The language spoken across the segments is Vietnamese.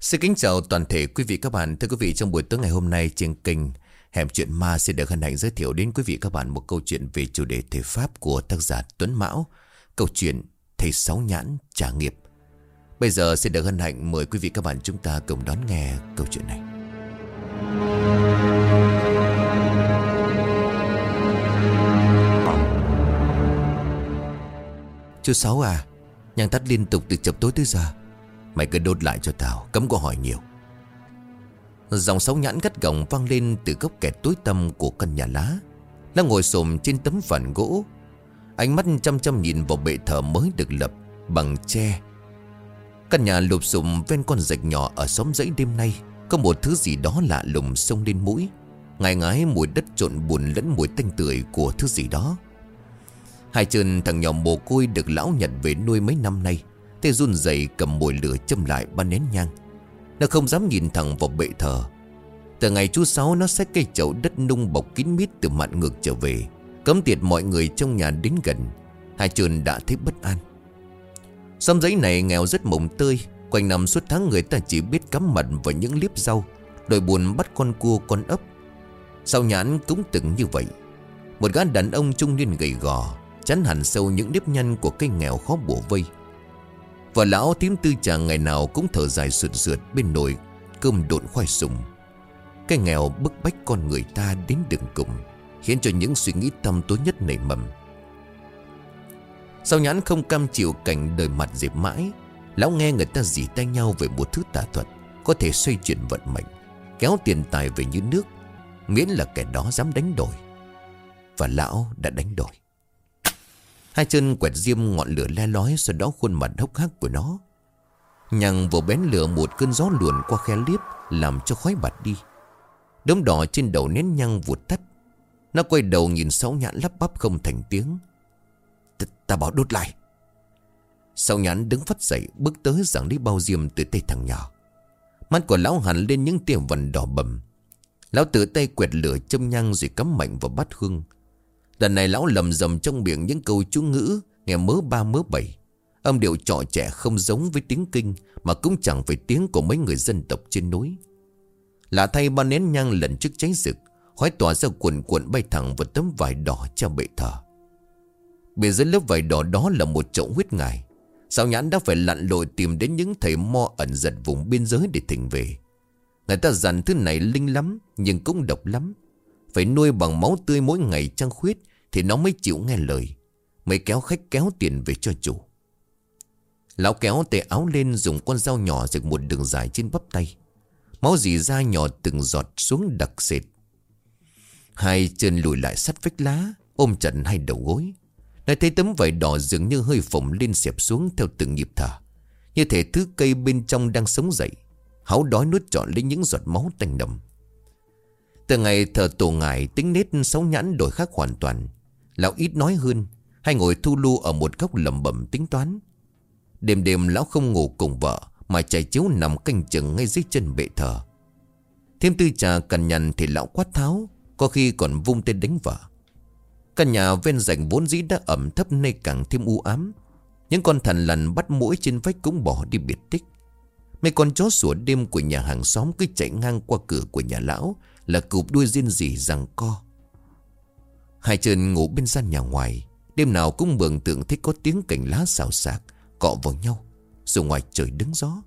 Xin kính chào toàn thể quý vị các bạn. Thưa quý vị, trong buổi tối ngày hôm nay trên kênh Hẻm Chuyện Ma sẽ được hân hạnh giới thiệu đến quý vị các bạn một câu chuyện về chủ đề thể pháp của tác giả Tuấn Mão. Câu chuyện Thầy Sáu Nhãn Trả Nghiệp. Bây giờ sẽ được hân hạnh mời quý vị các bạn chúng ta cùng đón nghe câu chuyện này. Chú Sáu à, nhang tắt liên tục từ chập tối tới giờ. Mày cứ đốt lại cho tao, Cấm có hỏi nhiều. Dòng sóng nhãn gắt gỏng vang lên Từ gốc kẹt tối tăm của căn nhà lá. Nó ngồi xồm trên tấm phản gỗ. Ánh mắt chăm chăm nhìn vào bệ thờ mới được lập Bằng tre. Căn nhà lụp sụm ven con rạch nhỏ Ở xóm dãy đêm nay. Có một thứ gì đó lạ lùng xông lên mũi. Ngài ngái mùi đất trộn buồn lẫn mùi tanh tưởi của thứ gì đó. Hai chân thằng nhỏ mồ côi được lão nhận về nuôi mấy năm nay. Tê run rẩy cầm mồi lửa châm lại ba nén nhang. Nó không dám nhìn thẳng vào bệ thờ. Từ ngày chú Sáu nó xách cây chậu đất nung bọc kín mít từ mạn ngược trở về, Cấm tiệt mọi người trong nhà đến gần. Hai trường đã thấy bất an. Xóm giấy này nghèo rất mộng tươi Quanh năm suốt tháng người ta chỉ biết cắm mặt vào những liếp rau Đội buồn bắt con cua, con ấp Sau nhãn cũng từng như vậy. Một gã đàn ông trung niên gầy gò, Chắn hẳn sâu những nếp nhăn của cây nghèo khó bổ vây và lão tím tư chàng ngày nào cũng thở dài sượt sượt bên nồi Cơm độn khoai sùng. Cái nghèo bức bách con người ta đến đường cùng, Khiến cho những suy nghĩ tâm tối nhất nảy mầm. Sao nhãn không cam chịu cảnh đời mặt dịp mãi, Lão nghe người ta dì tay nhau về một thứ tà thuật Có thể xoay chuyển vận mệnh, Kéo tiền tài về như nước, Miễn là kẻ đó dám đánh đổi. Và lão đã đánh đổi. Hai chân quẹt diêm ngọn lửa le lói Sau đó khuôn mặt hốc hác của nó. Nhằng vào bén lửa một cơn gió luồn qua khe liếp Làm cho khói bạt đi. Đống đỏ trên đầu nén nhăng vụt tắt. Nó quay đầu nhìn sáu nhãn lắp bắp không thành tiếng. Ta, ta bảo đốt lại. Sáu nhãn đứng phát dậy Bước tới giảng đi bao diêm từ tay thằng nhỏ. Mắt của lão hẳn lên những tiềm vần đỏ bầm. Lão tự tay quẹt lửa châm nhang rồi cắm mạnh vào bát hương. Lần này lão lầm rầm trong miệng những câu chú ngữ, Nghe mớ ba mớ bảy. Âm điệu trọ trẻ không giống với tiếng kinh, Mà cũng chẳng phải tiếng của mấy người dân tộc trên núi. Lạ thay ba nén nhang lần trước cháy rực, Khói tỏa ra cuộn cuộn bay thẳng vào tấm vải đỏ treo bệ thờ. Bên dưới lớp vải đỏ đó là một chậu huyết ngài Sao nhãn đã phải lặn lội tìm đến những thầy mo ẩn giật vùng biên giới để thỉnh về. Người ta dặn thứ này linh lắm, Nhưng cũng độc lắm. Phải nuôi bằng máu tươi mỗi ngày trăng khuyết thì nó mới chịu nghe lời, Mới kéo khách kéo tiền về cho chủ. Lão kéo tay áo lên Dùng con dao nhỏ rực một đường dài trên bắp tay. Máu dì ra nhỏ từng giọt xuống đặc sệt. Hai chân lùi lại sắt vách lá, Ôm chặt hai đầu gối. Nói thấy tấm vải đỏ dường như hơi phồng lên xẹp xuống Theo từng nhịp thở. Như thể thứ cây bên trong đang sống dậy, háo đói nuốt trọn lấy những giọt máu tanh đậm Từ ngày thờ tổ ngài, Tính nết sáu nhãn đổi khác hoàn toàn. Lão ít nói hơn, Hay ngồi thu lu ở một góc lầm bẩm tính toán. Đêm đêm lão không ngủ cùng vợ, Mà chạy chiếu nằm canh chừng ngay dưới chân bệ thờ. Thêm tư trà cằn nhằn thì lão quát tháo, Có khi còn vung tên đánh vợ. Căn nhà ven rảnh vốn dĩ đã ẩm thấp nay càng thêm u ám. Những con thằn lằn bắt mũi trên vách cũng bỏ đi biệt tích. Mấy con chó sủa đêm của nhà hàng xóm cứ chạy ngang qua cửa của nhà lão, Là cụp đuôi riêng gì rằng co. Hai chân ngủ bên gian nhà ngoài, Đêm nào cũng mường tượng thấy có tiếng cành lá xào xạc, Cọ vào nhau Dù ngoài trời đứng gió.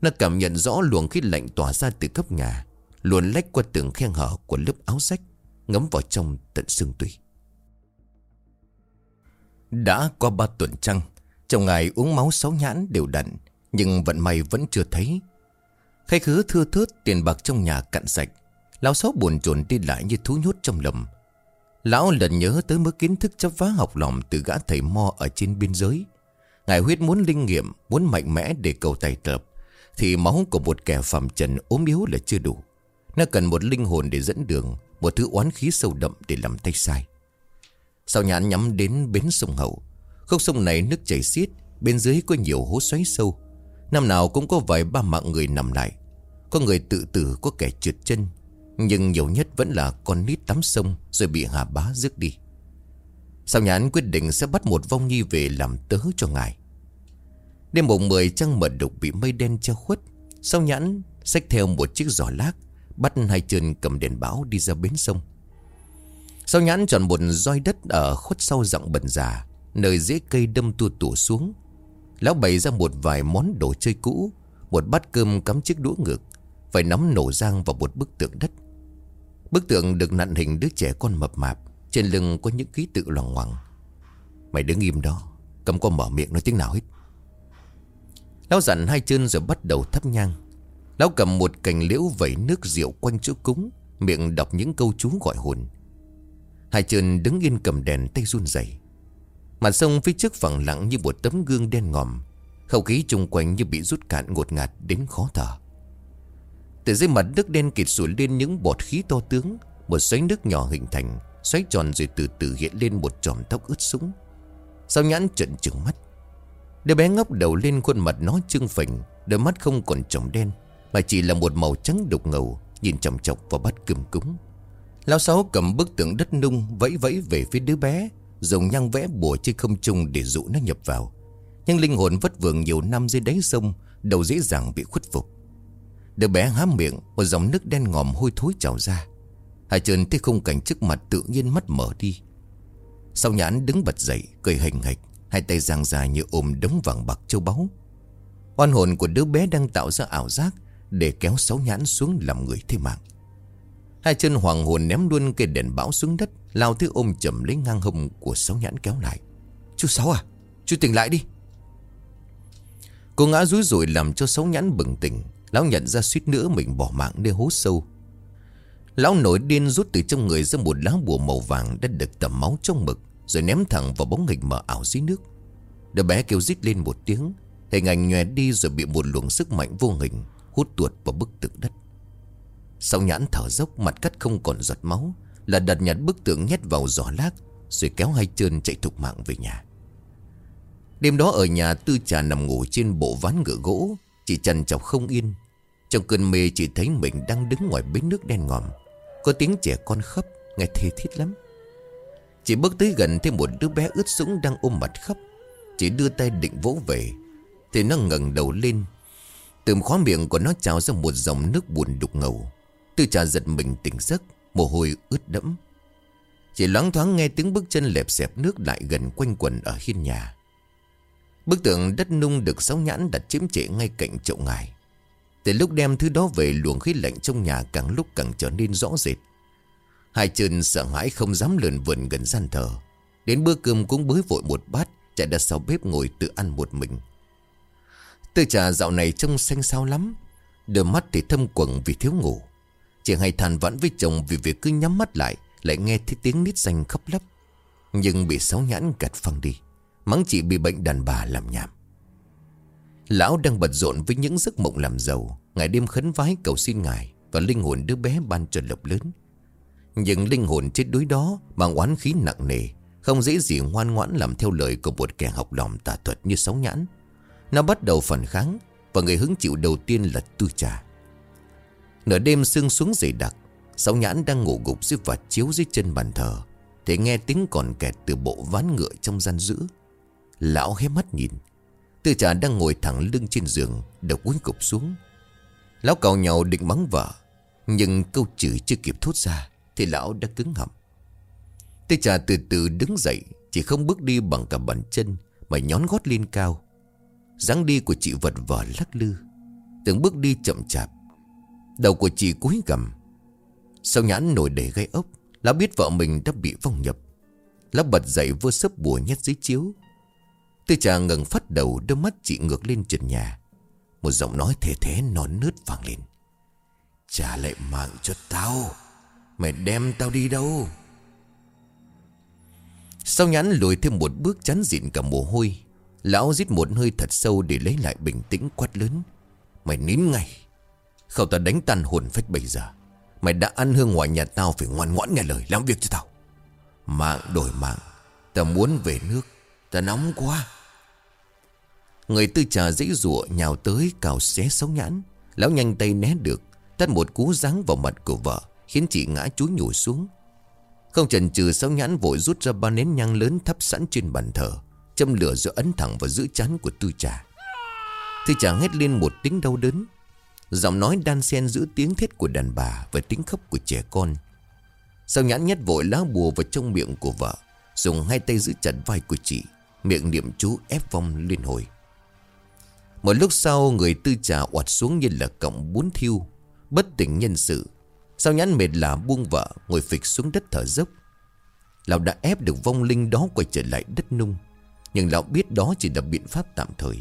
Nó cảm nhận rõ luồng khí lạnh tỏa ra từ cấp nhà, Luồn lách qua tường khe hở của lớp áo rách, Ngấm vào trong tận xương tủy. Đã qua ba tuần trăng Trong ngày uống máu sáu nhãn đều đặn, Nhưng vận may vẫn chưa thấy. Khách khứ thưa thớt tiền bạc trong nhà cạn sạch, Lão sáu buồn chồn đi lại như thú nhốt trong lầm. Lão lần nhớ tới mức kiến thức chấp phá học lòng từ gã thầy mo ở trên biên giới. Ngài huyết muốn linh nghiệm, muốn mạnh mẽ để cầu tài tập. Thì máu của một kẻ phạm trần ốm yếu là chưa đủ. Nó cần một linh hồn để dẫn đường, một thứ oán khí sâu đậm để làm tay sai. Sau nhãn nhắm đến bến sông Hậu. Khúc sông này nước chảy xiết, bên dưới có nhiều hố xoáy sâu. Năm nào cũng có vài ba mạng người nằm lại. Có người tự tử, có kẻ trượt chân, nhưng nhiều nhất vẫn là con nít tắm sông Rồi bị Hà Bá rước đi. Sau nhãn quyết định sẽ bắt một vong nhi về làm tớ cho ngài. Đêm mùng 10 trăng mật đục bị mây đen che khuất, Sau nhãn Xách theo một chiếc giỏ lác, Bắt hai chân cầm đèn bão đi ra bến sông. Sau nhãn chọn một roi đất Ở khuất sau rộng bần già, Nơi dễ cây đâm tua tủ xuống. Lão bày ra một vài món đồ chơi cũ, Một bát cơm cắm chiếc đũa ngược, Vài nắm nổ rang vào một bức tượng đất. Bức tượng được nặn hình đứa trẻ con mập mạp. Trên lưng có những ký tự loằng ngoằng. Mày đứng im đó, Cầm con mở miệng nói tiếng nào hết. Lão dặn hai chân rồi bắt đầu thắp nhang. Lão cầm một cành liễu vẩy nước rượu quanh chỗ cúng, Miệng đọc những câu chú gọi hồn. Hai chân đứng yên cầm đèn tay run rẩy. Mặt sông phía trước phẳng lặng như một tấm gương đen ngòm. Không khí chung quanh như bị rút cạn ngột ngạt đến khó thở. Từ dưới mặt nước đen kịt sủi lên những bọt khí to tướng, Một xoáy nước nhỏ hình thành, Xoáy tròn rồi từ từ hiện lên một tròm tóc ướt sũng. Sao nhãn trận trừng mắt. Đứa bé ngóc đầu lên khuôn mặt nó trưng phình, Đôi mắt không còn trồng đen, Mà chỉ là một màu trắng đục ngầu, Nhìn chồng chọc vào bát cơm cúng. Lão Sáu cầm bức tượng đất nung Vẫy vẫy về phía đứa bé, Dùng nhang vẽ bùa trên không trung để dụ nó nhập vào. Nhưng linh hồn vất vưởng nhiều năm dưới đáy sông Đầu dễ dàng bị khuất phục. Đứa bé há miệng, Một dòng nước đen ngòm hôi thối trào ra. Hải Trần thấy khung cảnh trước mặt tự nhiên mắt mở đi. Sau nhãn đứng bật dậy, Cười hình hạch Hai tay giang dài như ôm đống vàng bạc châu báu. Oan hồn của đứa bé đang tạo ra ảo giác Để kéo sáu nhãn xuống làm người thế mạng. Hai chân hoàng hồn ném luôn cây đèn bão xuống đất, Lao thứ ôm chầm lấy ngang hông của sáu nhãn kéo lại. Chú Sáu à Chú tỉnh lại đi. Cô ngã rúi rủi làm cho sáu nhãn bừng tỉnh. Lão nhận ra suýt nữa mình bỏ mạng nơi hố sâu. Lão nổi điên rút từ trong người ra một lá bùa màu vàng Đã được tẩm máu trong mực, Rồi ném thẳng vào bóng hình mờ ảo dưới nước. Đứa bé kêu rít lên một tiếng, Hình ảnh nhòe đi rồi bị một luồng sức mạnh vô hình Hút tuột vào bức tượng đất. Sau nhãn thở dốc, mặt cắt không còn giọt máu, Là đặt nhặt bức tượng nhét vào giỏ lác, Rồi kéo hai chân chạy thục mạng về nhà. Đêm đó ở nhà tư trà nằm ngủ trên bộ ván ngựa gỗ chị trần chọc không yên. Trong cơn mê chỉ thấy mình đang đứng ngoài bến nước đen ngòm. Có tiếng trẻ con khóc, Nghe thê thiết lắm. Chị bước tới gần thêm một đứa bé ướt sũng đang ôm mặt khóc. Chị đưa tay định vỗ về, Thì nó ngẩng đầu lên. Từ khóa miệng của nó trào ra một dòng nước buồn đục ngầu. Tư trà giật mình tỉnh giấc, Mồ hôi ướt đẫm. Chị loáng thoáng nghe tiếng bước chân lẹp xẹp nước lại gần quanh quần ở hiên nhà. Bức tượng đất nung được sáu nhãn đặt chiếm trễ ngay cạnh chậu ngài. Từ lúc đem thứ đó về, luồng khí lạnh trong nhà càng lúc càng trở nên rõ rệt. Hai chân sợ hãi không dám lượn vườn gần gian thờ. Đến bữa cơm cũng bới vội một bát, Chạy ra sau bếp ngồi tự ăn một mình. Tư trà dạo này trông xanh xao lắm. Đôi mắt thì thâm quầng vì thiếu ngủ. Chị hay than vãn với chồng vì việc cứ nhắm mắt lại Lại nghe thấy tiếng nít xanh khóc lấp Nhưng bị sáu nhãn gạt phăng đi. Mắng chị bị bệnh đàn bà làm nhảm. Lão đang bận rộn với những giấc mộng làm giàu, Ngày đêm khấn vái cầu xin ngài Và linh hồn đứa bé ban cho lộc lớn. Nhưng linh hồn chết đuối đó Mang oán khí nặng nề, Không dễ gì ngoan ngoãn làm theo lời Của một kẻ học lòng tà thuật như sáu nhãn. Nó bắt đầu phản kháng Và người hứng chịu đầu tiên là tư trà. Nửa đêm sương xuống dày đặc Sáu nhãn đang ngủ gục dưới vạt chiếu dưới chân bàn thờ, Thì nghe tiếng còn kẹt từ bộ ván ngựa trong gian giữ Lão hé mắt nhìn. Tư trà đang ngồi thẳng lưng trên giường, Đầu cúi cục xuống. Lão cào nhau định mắng vợ, Nhưng câu chửi chưa kịp thốt ra Thì lão đã cứng họng. Tư trà từ từ đứng dậy, Chỉ không bước đi bằng cả bàn chân Mà nhón gót lên cao. dáng đi của chị vật vờ lắc lư, Từng bước đi chậm chạp. Đầu của chị cúi gầm Sau nhãn nổi đầy gây ốc, Lão biết vợ mình đã bị vong nhập. Lão bật dậy vua sấp bùa nhét dưới chiếu Tư trà ngừng phát đầu, Đôi mắt chị ngược lên trần nhà. Một giọng nói thể thế non nướt vang lên. Trả lại mạng cho tao. Mày đem tao đi đâu? Sau nhãn lùi thêm một bước chắn dịn cả mồ hôi, Lão rít một hơi thật sâu Để lấy lại bình tĩnh quát lớn. Mày nín ngay. Không ta đánh tan hồn phách bây giờ. Mày đã ăn hương ngoài nhà tao Phải ngoan ngoãn nghe lời, làm việc cho tao. Mạng đổi mạng. Ta muốn về nước. Ta nóng quá. Người tư trà dãy rụa nhào tới cào xé sống nhãn. Lão nhanh tay né được, Tắt một cú giáng vào mặt của vợ, Khiến chị ngã chúi nhủi xuống. Không chần chừ sáu nhãn vội rút ra ba nén nhang lớn thắp sẵn trên bàn thờ, Châm lửa rồi ấn thẳng vào giữ chán của tư trà. Tư trà hét lên một tiếng đau đớn. Giọng nói đan xen giữa tiếng thét của đàn bà Và tiếng khóc của trẻ con. Sao nhãn nhét vội lá bùa vào trong miệng của vợ, Dùng hai tay giữ chặt vai của chị, Miệng niệm chú ép vong liên hồi. Một lúc sau, người tư trà oạt xuống như là cọng bún thiêu. Bất tỉnh nhân sự, Sao nhãn mệt là buông vợ, Ngồi phịch xuống đất thở dốc. Lão đã ép được vong linh đó quay trở lại đất nung, Nhưng lão biết đó chỉ là biện pháp tạm thời.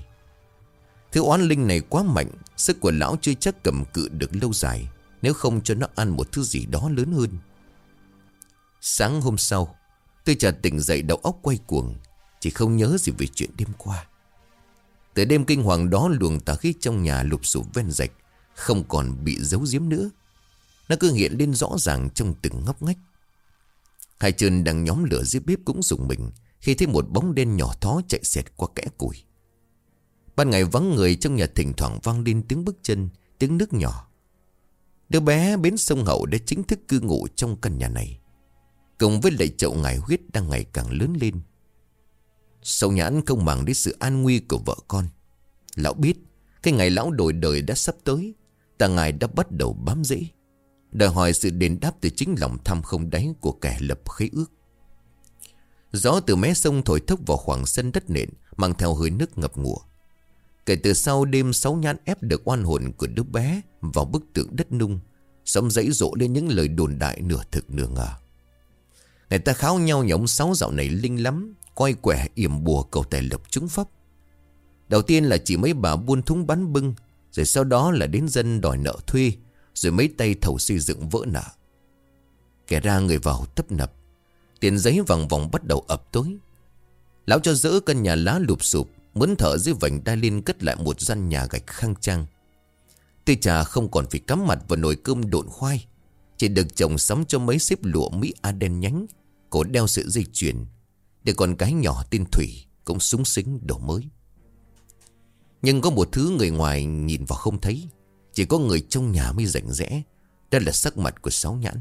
Thứ oán linh này quá mạnh, Sức của lão chưa chắc cầm cự được lâu dài, Nếu không cho nó ăn một thứ gì đó lớn hơn. Sáng hôm sau Tôi trà tỉnh dậy đầu óc quay cuồng, Chỉ không nhớ gì về chuyện đêm qua. Từ đêm kinh hoàng đó luồng tà khí trong nhà lụp sụp ven rạch, Không còn bị giấu giếm nữa. Nó cứ hiện lên rõ ràng trong từng ngóc ngách. Hai chân đang nhóm lửa dưới bếp cũng dùng mình Khi thấy một bóng đen nhỏ thó chạy xẹt qua kẽ củi. Ban ngày vắng người trong nhà thỉnh thoảng vang lên tiếng bước chân, Tiếng nước nhỏ. Đứa bé bến sông Hậu đã chính thức cư ngụ trong căn nhà này. Cùng với lại chậu ngải huyết đang ngày càng lớn lên Sâu nhãn không màng đến sự an nguy của vợ con. Lão biết, Cái ngày lão đổi đời đã sắp tới, Ta ngài đã bắt đầu bám rễ Đòi hỏi sự đền đáp từ chính lòng tham không đáy của kẻ lập khế ước. Gió từ mé sông thổi thốc vào khoảng sân đất nện, Mang theo hơi nước ngập ngụa. Kể từ sau đêm, sáu nhãn ép được oan hồn của đứa bé Vào bức tượng đất nung Sống dãy rộ lên những lời đồn đại nửa thực nửa ngờ. Người ta kháo nhau nhóm sáu dạo này linh lắm Coi quẻ yểm bùa cầu tài lộc trúng pháp. Đầu tiên là chỉ mấy bà buôn thúng bắn bưng, Rồi sau đó là đến dân đòi nợ thuê, Rồi mấy tay thầu xây dựng vỡ nợ. Kẻ ra người vào tấp nập, Tiền giấy vòng vòng bắt đầu ập tối Lão cho dỡ căn nhà lá lụp sụp Mướn thở dưới vành đai lên cất lại một gian nhà gạch khang trang. Tê trà không còn phải cắm mặt vào nồi cơm độn khoai, Chỉ được chồng sắm cho mấy xếp lụa Mỹ Aden nhánh, Cổ đeo sợi dây chuyền để con cái nhỏ tên Thủy Cũng súng xính đổ mới. Nhưng có một thứ người ngoài nhìn vào không thấy, Chỉ có người trong nhà mới rảnh rẽ, Đó là sắc mặt của Sáu Nhãn.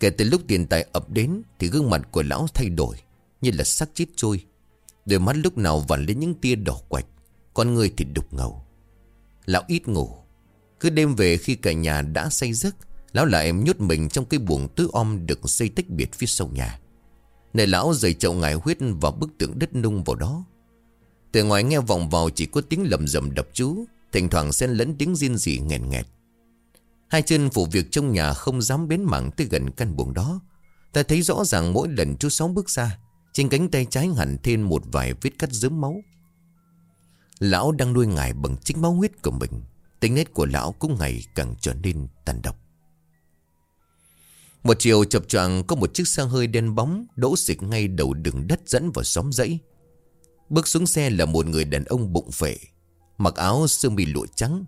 Kể từ lúc tiền tài ập đến Thì gương mặt của lão thay đổi, Như là sắc chết trôi. Đôi mắt lúc nào vằn lên những tia đỏ quạch, Con người thì đục ngầu. Lão ít ngủ, Cứ đêm về khi cả nhà đã say giấc, Lão lại nhốt mình trong cái buồng tứ om Được xây tách biệt phía sau nhà. Nơi lão rời chậu ngải huyết Vào bức tượng đất nung vào đó. Từ ngoài nghe vọng vào chỉ có tiếng lầm rầm đập chú, Thỉnh thoảng xen lẫn tiếng riêng gì nghẹn nghẹt. Hai chân phụ việc trong nhà không dám bến mảng tới gần căn buồng đó. Ta thấy rõ ràng mỗi lần chú Sáu bước ra, trên cánh tay trái hẳn thêm một vài vết cắt dớm máu. Lão đang nuôi ngài bằng chính máu huyết của mình, Tính nét của lão cũng ngày càng trở nên tàn độc. Một chiều chập choạng, có một chiếc xe hơi đen bóng Đỗ xịch ngay đầu đường đất dẫn vào xóm dãy. Bước xuống xe là một người đàn ông bụng phệ, Mặc áo sơ mi lụa trắng.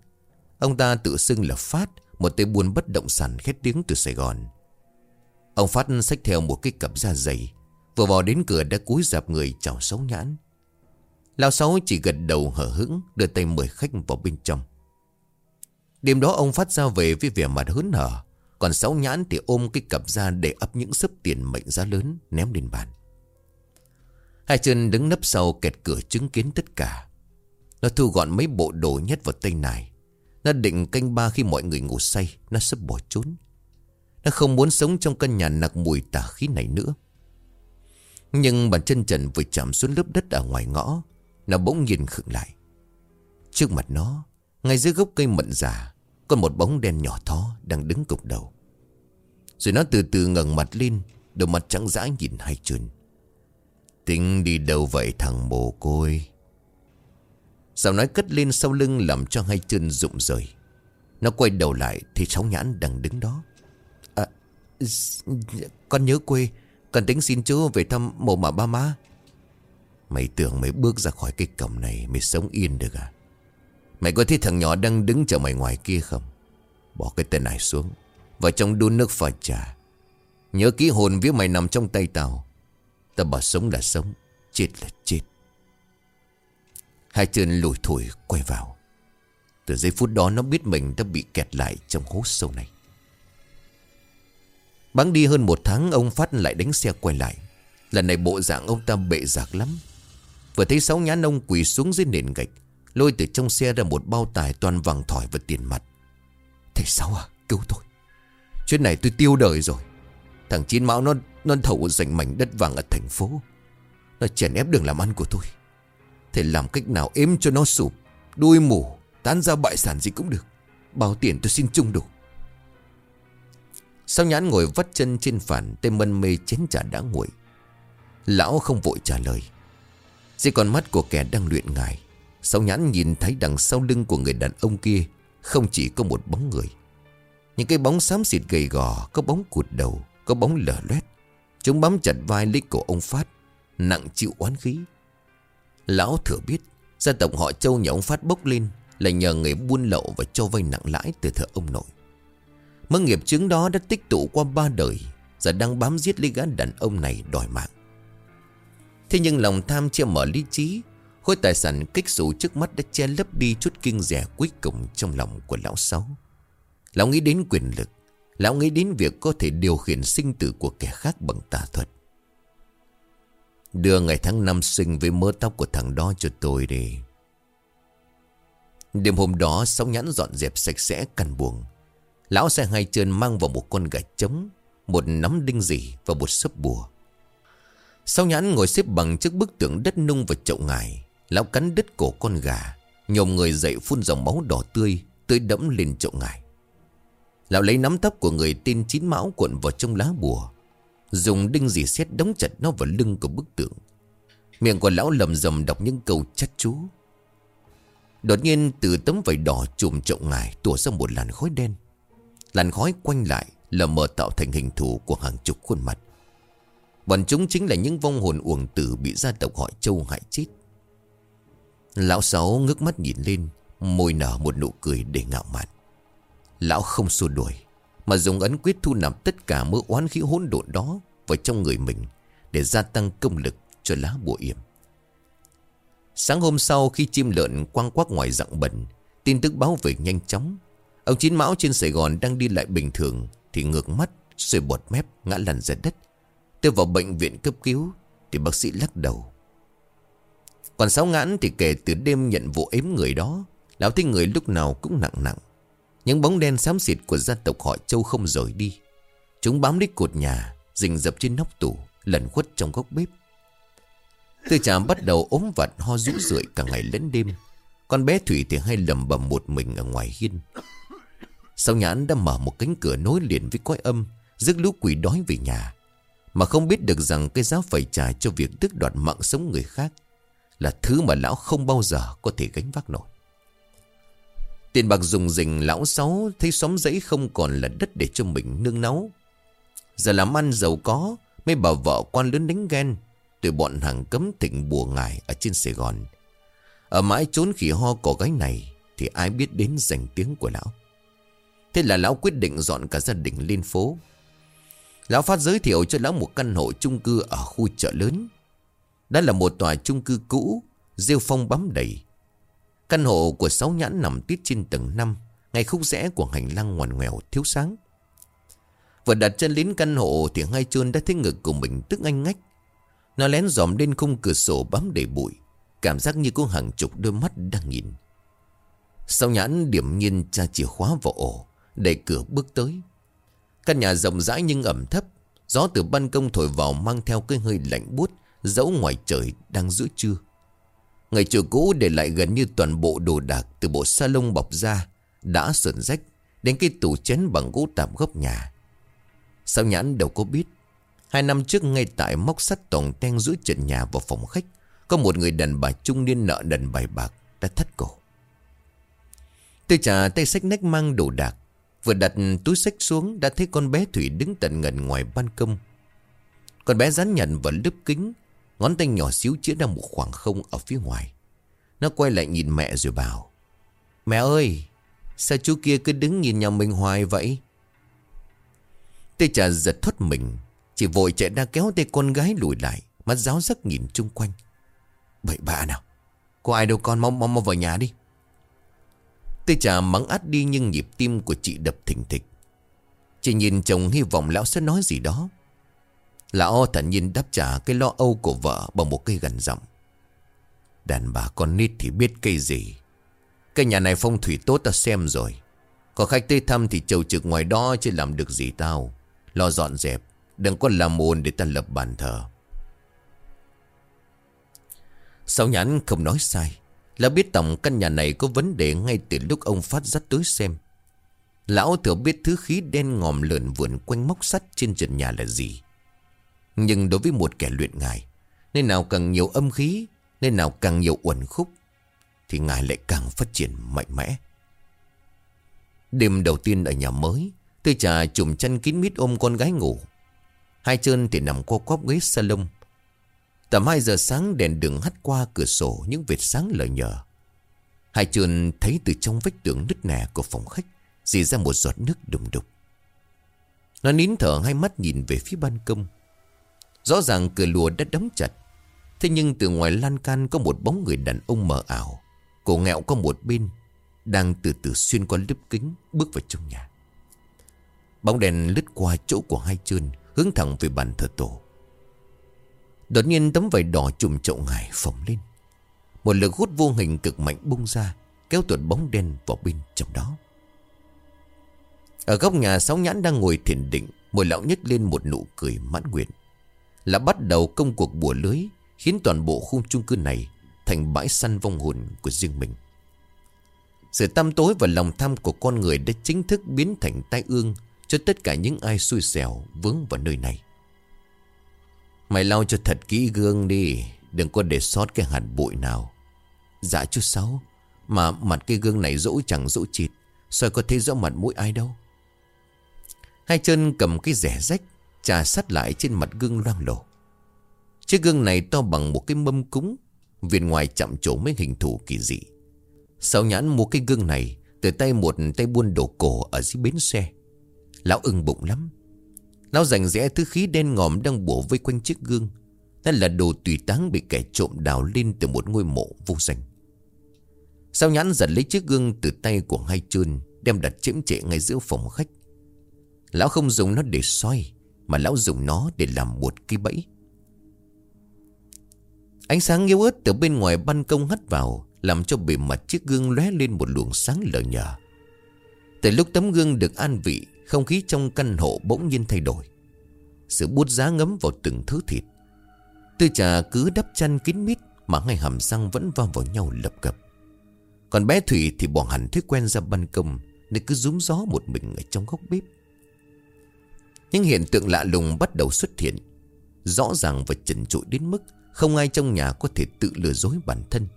Ông ta tự xưng là Phát, Một tay buôn bất động sản khét tiếng từ Sài Gòn. Ông Phát xách theo một cái cặp da dày, Vừa vào đến cửa đã cúi dạp người chào xấu nhãn. Lão Sáu chỉ gật đầu hở hững, Đưa tay mời khách vào bên trong. Đêm đó ông phát ra về với vẻ mặt hớn hở. Còn Sáu nhãn thì ôm cái cặp ra Để ấp những sấp tiền mệnh giá lớn, Ném lên bàn. Hai chân đứng nấp sau kẹt cửa chứng kiến tất cả. Nó thu gọn mấy bộ đồ nhét vào tay này Nó định canh ba khi mọi người ngủ say, Nó sắp bỏ trốn. Nó không muốn sống trong căn nhà nặc mùi tà khí này nữa. Nhưng bàn chân trần vừa chạm xuống lớp đất ở ngoài ngõ, Nó bỗng nhìn khựng lại. Trước mặt nó, Ngay dưới gốc cây mận già có một bóng đen nhỏ thó đang đứng cục đầu. Rồi nó từ từ ngẩng mặt lên, Đôi mặt trắng dã nhìn hai chân Tính đi đâu vậy thằng mồ côi? Sao nói cất lên sau lưng Làm cho hai chân rụng rời. Nó quay đầu lại Thì cháu nhãn đang đứng đó. À Con nhớ quê Cần tính xin chú về thăm mộ mà ba má. Mày tưởng mày bước ra khỏi cái cổng này Mày sống yên được à? Mày có thấy thằng nhỏ đang đứng chờ mày ngoài kia không? Bỏ cái tên này xuống, Vào trong đun nước pha trà. Nhớ ký hồn với mày nằm trong tay tao. Tao bảo sống là sống, Chết là chết. Hai chân lùi thổi quay vào. Từ giây phút đó nó biết mình đã bị kẹt lại trong hố sâu này. Bắn đi hơn một tháng, ông Phát lại đánh xe quay lại. Lần này bộ dạng ông ta bệ giạc lắm. Vừa thấy sáu nhãn ông quỳ xuống dưới nền gạch Lôi từ trong xe ra một bao tải toàn vàng thỏi và tiền mặt. Thầy Sáu à cứu tôi. Chuyện này tôi tiêu đời rồi. Thằng Chín Mão nó nó thầu giành mảnh đất vàng ở thành phố. Nó chèn ép đường làm ăn của tôi. Thầy làm cách nào êm cho nó sụp, Đuôi mù, Tán ra bại sản gì cũng được. Bao tiền tôi xin chung đủ. Sao nhãn ngồi vắt chân trên phản Tên mân mê chén trà đã nguội. Lão không vội trả lời. Chỉ con mắt của kẻ đang luyện ngài sau nhãn nhìn thấy đằng sau lưng của người đàn ông kia, Không chỉ có một bóng người. Những cái bóng xám xịt gầy gò, Có bóng cụt đầu, Có bóng lở loét. Chúng bám chặt vai lấy cổ ông Phát, Nặng chịu oán khí. Lão thừa biết, Gia tộc họ châu nhà ông Phát bốc lên Là nhờ người buôn lậu và cho vay nặng lãi từ thợ ông nội. Mơ nghiệp chứng đó đã tích tụ qua ba đời Giờ đang bám giết lấy gã đàn ông này đòi mạng. Thế nhưng lòng tham che mở lý trí Khối tài sản kích xù trước mắt đã che lấp đi chút kinh rẻ cuối cùng trong lòng của lão sáu. Lão nghĩ đến quyền lực, Lão nghĩ đến việc có thể điều khiển sinh tử của kẻ khác bằng tà thuật. Đưa ngày tháng năm sinh với mớ tóc của thằng đó cho tôi đi. Đêm hôm đó, sáu nhãn dọn dẹp sạch sẽ căn buồng. Lão xe hai chân mang vào một con gà trống, Một nắm đinh dị và một sấp bùa. Sau nhãn ngồi xếp bằng trước bức tượng đất nung và chậu ngài Lão cắn đứt cổ con gà, Nhồm người dậy phun dòng máu đỏ tươi Tươi đẫm lên chậu ngài. Lão lấy nắm tóc của người tên chín mão cuộn vào trong lá bùa, Dùng đinh dì xét đóng chặt nó vào lưng của bức tượng. Miệng của lão lầm rầm đọc những câu chắt chú. Đột nhiên từ tấm vải đỏ trùm chậu ngài tủa ra một làn khói đen. Làn khói quanh lại là mờ tạo thành hình thù của hàng chục khuôn mặt. Bọn chúng chính là những vong hồn uổng tử bị gia tộc họ châu hại chết. Lão Sáu ngước mắt nhìn lên, Môi nở một nụ cười để ngạo mạn. Lão không xua đuổi, Mà dùng ấn quyết thu nạp tất cả mớ oán khí hỗn độn đó Vào trong người mình Để gia tăng công lực cho lá bùa yểm. Sáng hôm sau khi chim lợn quang quắc ngoài rặng bẩn, Tin tức báo về nhanh chóng. Ông Chín Mão trên Sài Gòn đang đi lại bình thường Thì ngược mắt Rồi bọt mép ngã lăn ra đất. Tôi vào bệnh viện cấp cứu Thì bác sĩ lắc đầu. Còn Sáu Ngãn thì kể từ đêm nhận vụ ếm người đó, Lão thấy người lúc nào cũng nặng nặng. Những bóng đen xám xịt của gia tộc họ châu không rời đi. Chúng bám đích cột nhà, Rình dập trên nóc tủ, Lẩn khuất trong góc bếp. Tư trà bắt đầu ốm vặt, ho rũ rượi cả ngày lẫn đêm. Con bé Thủy thì hay lầm bầm một mình ở ngoài hiên. Sau nhãn đã mở một cánh cửa nối liền với quái âm, Rước lũ quỷ đói về nhà. Mà không biết được rằng cái giá phải trả cho việc tước đoạt mạng sống người khác. Là thứ mà lão không bao giờ có thể gánh vác nổi. Tiền bạc dùng rình lão sáu Thấy xóm dãy không còn là đất để cho mình nương náu. Giờ làm ăn giàu có, Mấy bà vợ quan lớn đánh ghen, tụi bọn hàng cấm thịnh bùa ngài Ở trên Sài Gòn. Ở mãi trốn khỉ ho cổ gái này Thì ai biết đến danh tiếng của lão. Thế là lão quyết định dọn cả gia đình lên phố. Lão Phát giới thiệu cho lão một căn hộ chung cư ở khu chợ lớn. Đó là một tòa chung cư cũ, Rêu phong bám đầy. Căn hộ của sáu nhãn nằm tít trên tầng 5 Ngay khúc rẽ của hành lang ngoằn ngoèo thiếu sáng. Vừa đặt chân đến căn hộ Thì hai chôn đã thấy ngực của mình tức anh ngách. Nó lén dòm lên khung cửa sổ bám đầy bụi, Cảm giác như có hàng chục đôi mắt đang nhìn. Sau nhãn điểm nhiên tra chìa khóa vào ổ, Đẩy cửa bước tới. Căn nhà rộng rãi nhưng ẩm thấp, Gió từ ban công thổi vào mang theo cái hơi lạnh buốt. Dẫu ngoài trời đang giữa trưa. Người chủ cũ để lại gần như toàn bộ đồ đạc Từ bộ salon bọc ra Đã sườn rách Đến cái tủ chén bằng gỗ tạm góc nhà. Sao nhãn đâu có biết, Hai năm trước ngay tại móc sắt tổng ten giữa trận nhà vào phòng khách, Có một người đàn bà trung niên nợ đần bài bạc đã thắt cổ. Tôi trả tay sách nách mang đồ đạc, Vừa đặt túi sách xuống đã thấy con bé Thủy đứng tận ngần ngoài ban công. Con bé rắn nhận vào lớp kính Ngón tay nhỏ xíu chĩa ra một khoảng không ở phía ngoài. Nó quay lại nhìn mẹ rồi bảo, Mẹ ơi, Sao chú kia cứ đứng nhìn nhà mình hoài vậy? Tê trà giật thoát mình, chỉ vội chạy ra kéo tay con gái lùi lại, Mắt giáo sắc nhìn chung quanh. Bậy bạ nào, Có ai đâu con, mau mau mau vào nhà đi. Tê trà mắng át đi nhưng nhịp tim của chị đập thình thịch. Chị nhìn chồng hy vọng lão sẽ nói gì đó. Lão thản nhiên đáp trả cái lo âu của vợ bằng một cây gần giọng. Đàn bà con nít thì biết cây gì? Cái nhà này phong thủy tốt ta xem rồi. Có khách tới thăm thì chầu trực ngoài đó chứ làm được gì tao. Lo dọn dẹp, Đừng có làm ồn để ta lập bàn thờ. Sáu nhãn không nói sai. Là biết tổng căn nhà này có vấn đề ngay từ lúc ông phát dắt tới xem. Lão thừa biết thứ khí đen ngòm lợn vườn quanh móc sắt trên trần nhà là gì. Nhưng đối với một kẻ luyện ngài Nên nào càng nhiều âm khí Nên nào càng nhiều uẩn khúc, Thì ngài lại càng phát triển mạnh mẽ Đêm đầu tiên ở nhà mới, Tôi trà chùm chân kín mít ôm con gái ngủ Hai chân thì nằm co quắp ghế salon Tầm 2 giờ sáng, đèn đường hắt qua cửa sổ những vệt sáng lờ nhờ. Hai chân thấy từ trong vách tường nứt nẻ của phòng khách, dì ra một giọt nước đùng đục. Nó nín thở hai mắt nhìn về phía ban công. Rõ ràng cửa lùa đã đóng chặt. Thế nhưng từ ngoài lan can có một bóng người đàn ông mờ ảo. Cổ nghẹo có một bên. Đang từ từ xuyên qua lớp kính bước vào trong nhà. Bóng đèn lướt qua chỗ của hai chân hướng thẳng về bàn thờ tổ. Đột nhiên tấm vải đỏ trùm chậu ngải phồng lên. Một lực hút vô hình cực mạnh bung ra, kéo tuột bóng đen vào bên trong đó. Ở góc nhà sáu nhãn đang ngồi thiền định, một lão nhếch lên một nụ cười mãn nguyện. Là bắt đầu công cuộc bùa lưới, khiến toàn bộ khu chung cư này thành bãi săn vong hồn của riêng mình. Sự tăm tối và lòng tham của con người đã chính thức biến thành tai ương cho tất cả những ai xui xẻo vướng vào nơi này. Mày lau cho thật kỹ gương đi Đừng có để sót cái hạt bụi nào Dạ chú Sáu Mà mặt cái gương này dỗ chẳng dỗ chịt Sao có thấy rõ mặt mũi ai đâu Hai chân cầm cái rẻ rách Trà sắt lại trên mặt gương loang lổ. Chiếc gương này to bằng một cái mâm cúng Viên ngoài chạm trổ mấy hình thù kỳ dị. Sao nhãn mua cái gương này Từ tay một tay buôn đồ cổ Ở dưới bến xe. Lão ưng bụng lắm. Lão rành rẽ thứ khí đen ngòm đang bổ vây quanh chiếc gương, đây là đồ tùy táng bị kẻ trộm đào lên từ một ngôi mộ vô danh. Sao nhãn giật lấy chiếc gương từ tay của hai trơn Đem đặt chiếm trệ ngay giữa phòng khách. Lão không dùng nó để xoay mà lão dùng nó để làm một cái bẫy. Ánh sáng yếu ớt từ bên ngoài ban công hắt vào, Làm cho bề mặt chiếc gương lóe lên một luồng sáng lờ nhờ. Từ lúc tấm gương được an vị, không khí trong căn hộ bỗng nhiên thay đổi. Sự bút giá ngấm vào từng thứ thịt. Tư trà cứ đắp chăn kín mít Mà ngay hàm răng vẫn va vào nhau lập cập. Còn bé Thủy thì bỏ hẳn thói quen ra ban công, Nên cứ rúm gió một mình ở trong góc bếp. Những hiện tượng lạ lùng bắt đầu xuất hiện. Rõ ràng và trần trụi đến mức Không ai trong nhà có thể tự lừa dối bản thân.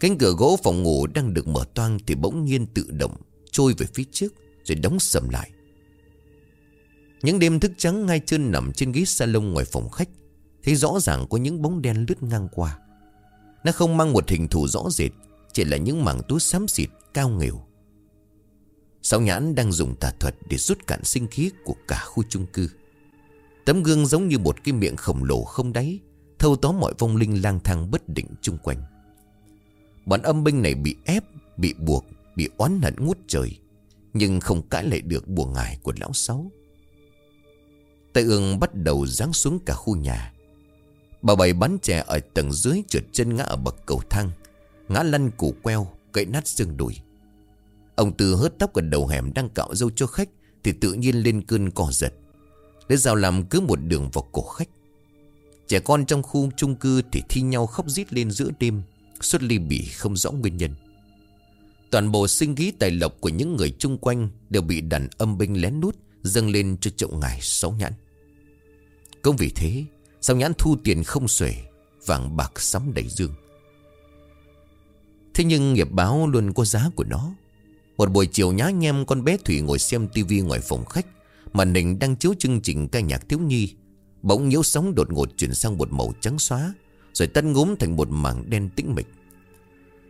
Cánh cửa gỗ phòng ngủ đang được mở toang Thì bỗng nhiên tự động Trôi về phía trước rồi đóng sầm lại. Những đêm thức trắng ngay chân nằm trên ghế salon ngoài phòng khách, Thấy rõ ràng có những bóng đen lướt ngang qua. Nó không mang một hình thù rõ rệt, Chỉ là những mảng túi xám xịt cao nghều Sáu nhãn đang dùng tà thuật để rút cạn sinh khí của cả khu chung cư. Tấm gương giống như một cái miệng khổng lồ không đáy Thâu tóm mọi vong linh lang thang bất định chung quanh. Bọn âm binh này bị ép, bị buộc, bị oán hận ngút trời nhưng không cãi lại được bùa ngải của lão sáu. Tay ương bắt đầu giáng xuống cả khu nhà. Bà bày bắn trẻ ở tầng dưới trượt chân ngã ở bậc cầu thang Ngã lăn củ queo cậy nát xương đùi. Ông Tư hớt tóc ở đầu hẻm đang cạo dâu cho khách, Thì tự nhiên lên cơn co giật. Lấy dao làm cứ một đường vào cổ khách. Trẻ con trong khu chung cư thì thi nhau khóc rít lên giữa đêm xuất ly bỉ không rõ nguyên nhân. Toàn bộ sinh khí tài lộc của những người chung quanh Đều bị đàn âm binh lén nút Dâng lên cho chậu ngài sáu nhãn. Cũng vì thế, Sáu nhãn thu tiền không xuể, Vàng bạc sắm đầy dương. Thế nhưng nghiệp báo luôn có giá của nó. Một buổi chiều nhá nhem, con bé Thủy ngồi xem tivi ngoài phòng khách. Màn hình đang chiếu chương trình ca nhạc thiếu nhi. Bỗng nhiễu sóng đột ngột chuyển sang một màu trắng xóa, Rồi tân ngốm thành một mảng đen tĩnh mịch.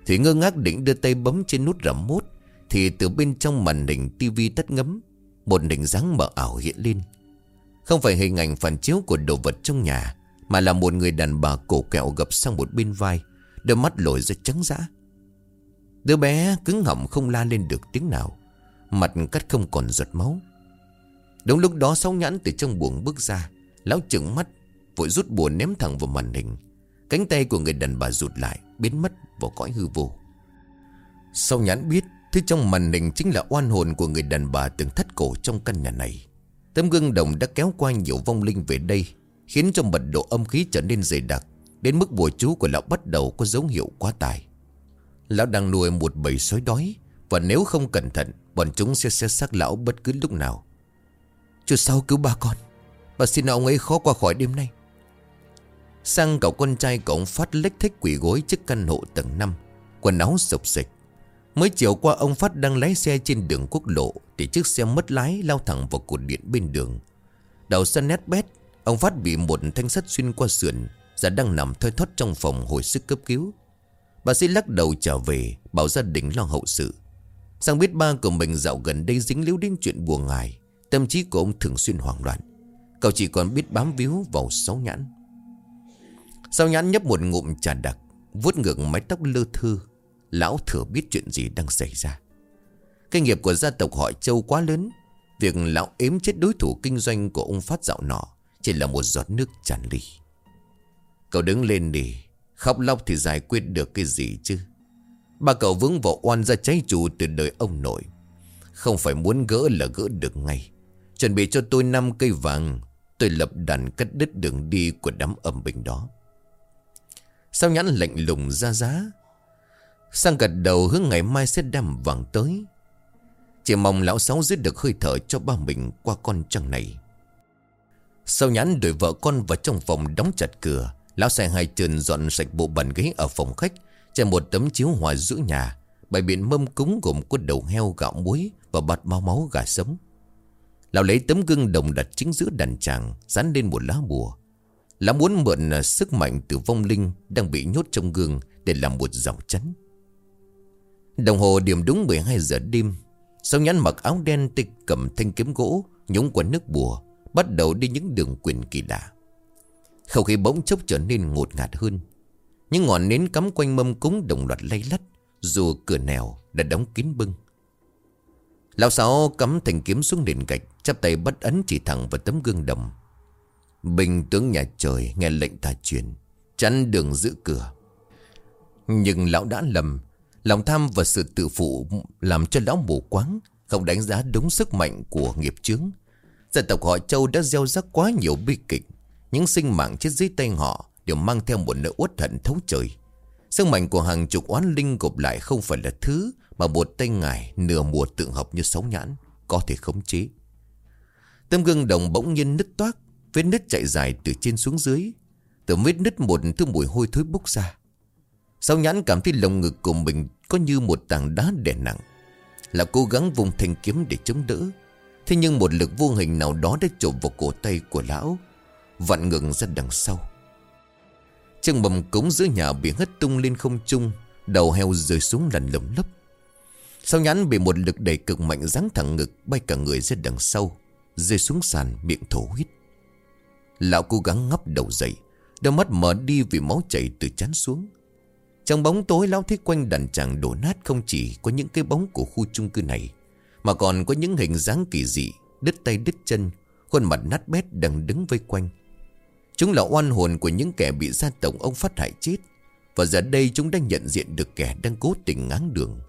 Thủy ngơ ngác định đưa tay bấm trên nút rầm mốt, Thì từ bên trong màn hình tivi tắt ngấm, Một hình dáng mờ ảo hiện lên. Không phải hình ảnh phản chiếu của đồ vật trong nhà, Mà là một người đàn bà cổ kẹo gập sang một bên vai, Đôi mắt lồi ra trắng dã. Đứa bé cứng họng không la lên được tiếng nào. Mặt cắt không còn giọt máu. Đúng lúc đó sáu nhãn từ trong buồng bước ra. Lão trừng mắt, Vội rút bùa ném thẳng vào màn hình. Cánh tay của người đàn bà rụt lại, Biến mất vào cõi hư vô. Sau nhãn biết Thứ trong màn hình chính là oan hồn của người đàn bà từng thất cổ trong căn nhà này. Tấm gương đồng đã kéo qua nhiều vong linh về đây, Khiến cho mật độ âm khí trở nên dày đặc, Đến mức bùa chú của lão bắt đầu có dấu hiệu quá tài. Lão đang nuôi một bầy sói đói, Và nếu không cẩn thận, Bọn chúng sẽ xét xác lão bất cứ lúc nào. Chú sau cứu ba con. Bà xin ông ấy khó qua khỏi đêm nay. Sang cậu con trai cậu Phát lếch thích quỷ gối trước căn hộ tầng 5 Quần áo sộc sịch Mới chiều qua, ông Phát đang lái xe trên đường quốc lộ Thì chiếc xe mất lái lao thẳng vào cột điện bên đường. Đầu xe nét bét, Ông Phát bị một thanh sắt xuyên qua sườn Giả đang nằm thoi thót trong phòng hồi sức cấp cứu. Bà sĩ lắc đầu trở về, Bảo gia đình lo hậu sự. Sang biết ba của mình dạo gần đây dính líu đến chuyện buồn ngài, Tâm trí của ông thường xuyên hoảng loạn. Cậu chỉ còn biết bám víu vào sáu nhãn. Sáu nhãn nhấp một ngụm trà đặc, vuốt ngược mái tóc lơ thư Lão thừa biết chuyện gì đang xảy ra. Kinh nghiệp của gia tộc họ châu quá lớn, Việc lão ếm chết đối thủ kinh doanh của ông Phát dạo nọ Chỉ là một giọt nước tràn ly. Cậu đứng lên đi Khóc lóc thì giải quyết được cái gì chứ? Ba cậu vướng vào oan ra cháy chủ từ đời ông nội. Không phải muốn gỡ là gỡ được ngay. Chuẩn bị cho tôi năm cây vàng, Tôi lập đàn cắt đứt đường đi của đám âm bình đó. Sao nhãn lạnh lùng ra giá? Sang gật đầu hướng ngày mai sẽ đem vàng tới. Chỉ mong lão sáu giết được hơi thở cho ba mình qua con trăng này. Sau nhãn đuổi vợ con vào trong phòng đóng chặt cửa Lão xe hai chân dọn sạch bộ bàn ghế ở phòng khách Trải một tấm chiếu hòa giữa nhà. Bày biện mâm cúng gồm có đầu heo, gạo muối Và bát bao máu gà sống. Lão lấy tấm gương đồng đặt chính giữa đàn tràng Dán lên một lá bùa. Lão muốn mượn à, sức mạnh từ vong linh Đang bị nhốt trong gương Để làm một rào chắn. Đồng hồ điểm đúng 12 giờ đêm Sau nhắn mặc áo đen tịch cầm thanh kiếm gỗ, Nhúng qua nước bùa, Bắt đầu đi những đường quyền kỳ lạ. Không khí bỗng chốc trở nên ngột ngạt hơn. Những ngọn nến cắm quanh mâm cúng đồng loạt lay lắt, Dù cửa nèo đã đóng kín bưng. Lão sáu cắm thanh kiếm xuống nền gạch, Chắp tay bắt ấn chỉ thẳng vào tấm gương đồng Bình tướng nhà trời nghe lệnh ta truyền, Chắn đường giữ cửa. Nhưng lão đã lầm, Lòng tham và sự tự phụ Làm cho lão mù quáng, Không đánh giá đúng sức mạnh của nghiệp chướng. Dân tộc họ châu đã gieo rắc quá nhiều bi kịch những sinh mạng chết dưới tay họ Đều mang theo một nỗi uất hận thấu trời. Sức mạnh của hàng chục oán linh gộp lại không phải là thứ Mà một tay ngài nửa mùa tượng học như sóng nhãn Có thể khống chế. Tâm gương đồng bỗng nhiên nứt toác, Vết nứt chạy dài từ trên xuống dưới. Từ vết nứt một thứ mùi hôi thối bốc ra. Sao nhãn cảm thấy lồng ngực của mình Có như một tảng đá đè nặng. Là cố gắng vùng thanh kiếm để chống đỡ. Thế nhưng một lực vô hình nào đó đã trộm vào cổ tay của lão. Vặn ngừng ra đằng sau. Chân mầm cống giữa nhà bị hất tung lên không trung, Đầu heo rơi xuống lần lồng lấp. Sau nhãn bị một lực đẩy cực mạnh giáng thẳng ngực, Bay cả người ra đằng sau, Rơi xuống sàn miệng thổ huyết. Lão cố gắng ngóc đầu dậy, Đôi mắt mở đi vì máu chảy từ chán xuống. Trong bóng tối, lão thấy quanh đàn tràng đổ nát Không chỉ có những cái bóng của khu chung cư này, Mà còn có những hình dáng kỳ dị, Đứt tay đứt chân, Khuôn mặt nát bét đang đứng vây quanh. Chúng là oan hồn của những kẻ bị gia tổng ông phát hại chết. Và giờ đây chúng đang nhận diện được kẻ đang cố tình ngáng đường.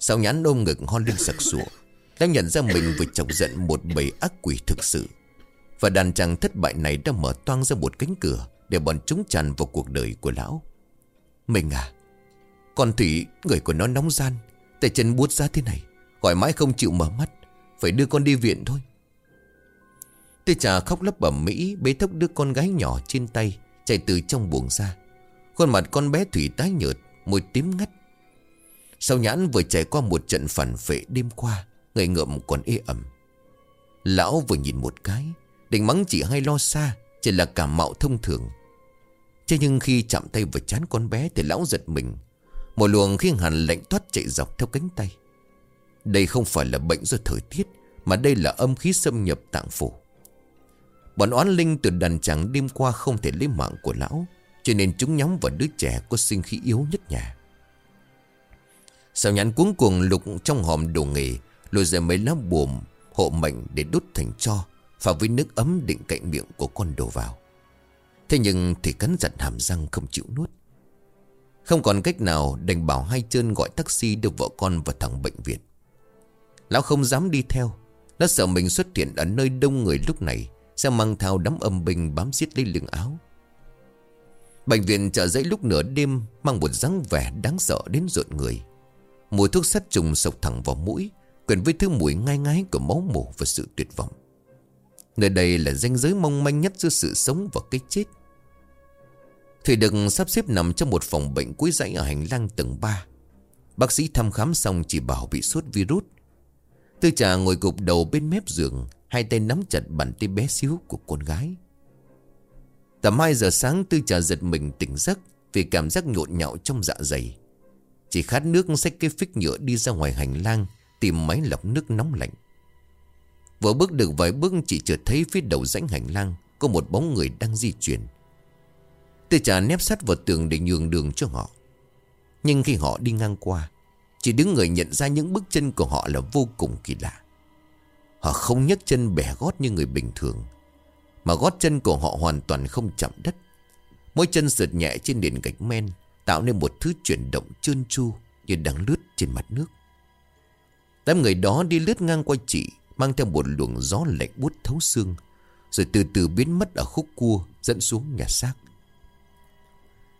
Sao nhãn ôm ngực ho lên sặc sụa Đang nhận ra mình vừa chọc giận một bầy ác quỷ thực sự. Và đàn chàng thất bại này đã mở toang ra một cánh cửa Để bọn chúng tràn vào cuộc đời của lão. Mình à Con Thủy, người của nó nóng gian, Tay chân buốt ra thế này, Gọi mãi không chịu mở mắt, Phải đưa con đi viện thôi. Tôi trà khóc lấp bẩm mỹ, Bế thốc đứa con gái nhỏ trên tay, Chạy từ trong buồng ra. Khuôn mặt con bé Thủy tái nhợt, Môi tím ngắt. Sau nhãn vừa trải qua một trận phản phệ đêm qua Người ngợm còn ê ẩm. Lão vừa nhìn một cái, Định mắng chỉ hay lo xa, Chỉ là cảm mạo thông thường. Thế nhưng khi chạm tay vào chán con bé Thì lão giật mình. Một luồng khiến hàn lạnh toát chạy dọc theo cánh tay. Đây không phải là bệnh do thời tiết, Mà đây là âm khí xâm nhập tạng phủ Bọn oán linh từ đàn trắng đêm qua không thể lấy mạng của lão, Cho nên chúng nhắm vào đứa trẻ có sinh khí yếu nhất nhà. Sao nhãn cuống cuồng lục trong hòm đồ nghề, Lôi ra mấy lá buồm hộ mệnh để đốt thành cho và với nước ấm định cạnh miệng của con đồ vào. Thế nhưng thì cắn giận hàm răng không chịu nuốt. Không còn cách nào đành bảo hai chân gọi taxi đưa vợ con vào thẳng bệnh viện. Lão không dám đi theo Nó sợ mình xuất hiện ở nơi đông người lúc này sẽ mang theo đám âm binh bám xiết lấy lưng áo. Bệnh viện chợ dãy lúc nửa đêm Mang một dáng vẻ đáng sợ đến rộn người. Mùi thuốc sát trùng sộc thẳng vào mũi, Gần với thứ mùi ngai ngái của máu mổ và sự tuyệt vọng. Nơi đây là ranh giới mong manh nhất giữa sự sống và cái chết. Thủy đừng sắp xếp nằm trong một phòng bệnh cuối dãy ở hành lang tầng 3 Bác sĩ thăm khám xong chỉ bảo bị sốt virus. Tư trà ngồi gục đầu bên mép giường Hai tay nắm chặt bàn tay bé xíu của con gái. Tầm 2 giờ sáng, tư trà giật mình tỉnh giấc Vì cảm giác nhộn nhạo trong dạ dày. Chỉ khát nước xách cái phích nhựa đi ra ngoài hành lang, Tìm máy lọc nước nóng lạnh. Vừa bước được vài bước chỉ chợt thấy phía đầu rãnh hành lang Có một bóng người đang di chuyển. Tư trà nép sát vào tường để nhường đường cho họ. Nhưng khi họ đi ngang qua, Chỉ đứng người nhận ra những bước chân của họ là vô cùng kỳ lạ. Họ không nhấc chân bẻ gót như người bình thường, Mà gót chân của họ hoàn toàn không chạm đất. Mỗi chân sượt nhẹ trên nền gạch men, Tạo nên một thứ chuyển động trơn tru Như đang lướt trên mặt nước. Đám người đó đi lướt ngang qua chị, Mang theo một luồng gió lạnh bút thấu xương, Rồi từ từ biến mất ở khúc cua Dẫn xuống nhà xác.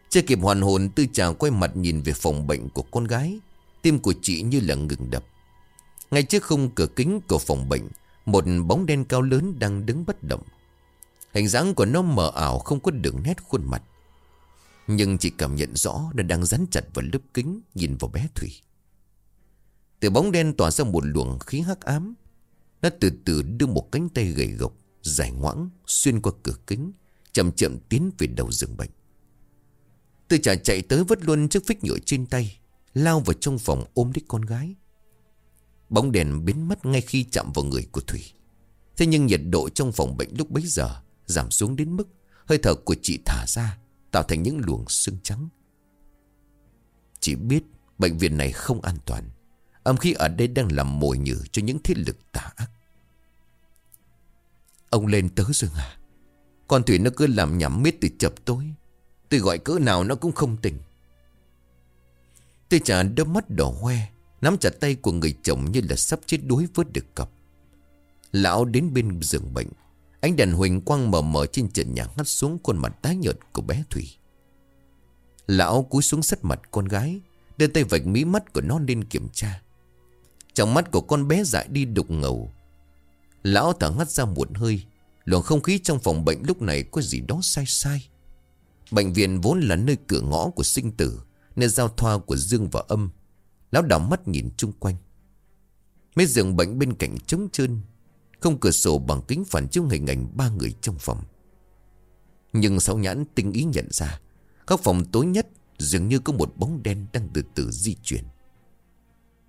Chưa kịp hoàn hồn, Tư trào quay mặt nhìn về phòng bệnh của con gái. Tim của chị như là ngừng đập. Ngay trước khung cửa kính của phòng bệnh, Một bóng đen cao lớn đang đứng bất động. Hình dáng của nó mờ ảo, không có đường nét khuôn mặt. Nhưng chỉ cảm nhận rõ Nó đang dán chặt vào lớp kính, Nhìn vào bé Thủy. Từ bóng đen tỏa ra một luồng khí hắc ám. Nó từ từ đưa một cánh tay gầy gộc, Dài ngoãng, Xuyên qua cửa kính, Chậm chậm tiến về đầu giường bệnh. Tư trả chạy tới vứt luôn chiếc phích nhựa trên tay, Lao vào trong phòng ôm đích con gái. Bóng đèn biến mất ngay khi chạm vào người của Thủy. Thế nhưng nhiệt độ trong phòng bệnh lúc bấy giờ Giảm xuống đến mức Hơi thở của chị thả ra, Tạo thành những luồng sương trắng. Chị biết bệnh viện này không an toàn. Âm khí ở đây đang làm mồi nhử cho những thế lực tà ác. Ông lên tớ rồi à Con Thủy nó cứ làm nhảm miết từ chập tối. Tôi gọi cỡ nào nó cũng không tỉnh. Tôi chả đôi mắt đỏ hoe Nắm chặt tay của người chồng như là sắp chết đuối vớt được cặp. Lão đến bên giường bệnh. Ánh đèn huỳnh quang mờ mờ trên trần nhà ngắt xuống khuôn mặt tái nhợt của bé Thủy Lão cúi xuống sắt mặt con gái, Đưa tay vạch mí mắt của nó lên kiểm tra. Trong mắt của con bé dại đi đục ngầu. Lão thở ngắt ra một hơi. Luồng không khí trong phòng bệnh lúc này có gì đó sai sai. Bệnh viện vốn là nơi cửa ngõ của sinh tử, Nơi giao thoa của dương và âm. Lão đảo mắt nhìn chung quanh. Mấy giường bệnh bên cạnh trống trơn, Không cửa sổ bằng kính phản chiếu hình ảnh ba người trong phòng. Nhưng sáu nhãn tinh ý nhận ra, Các phòng tối nhất Dường như có một bóng đen đang từ từ di chuyển.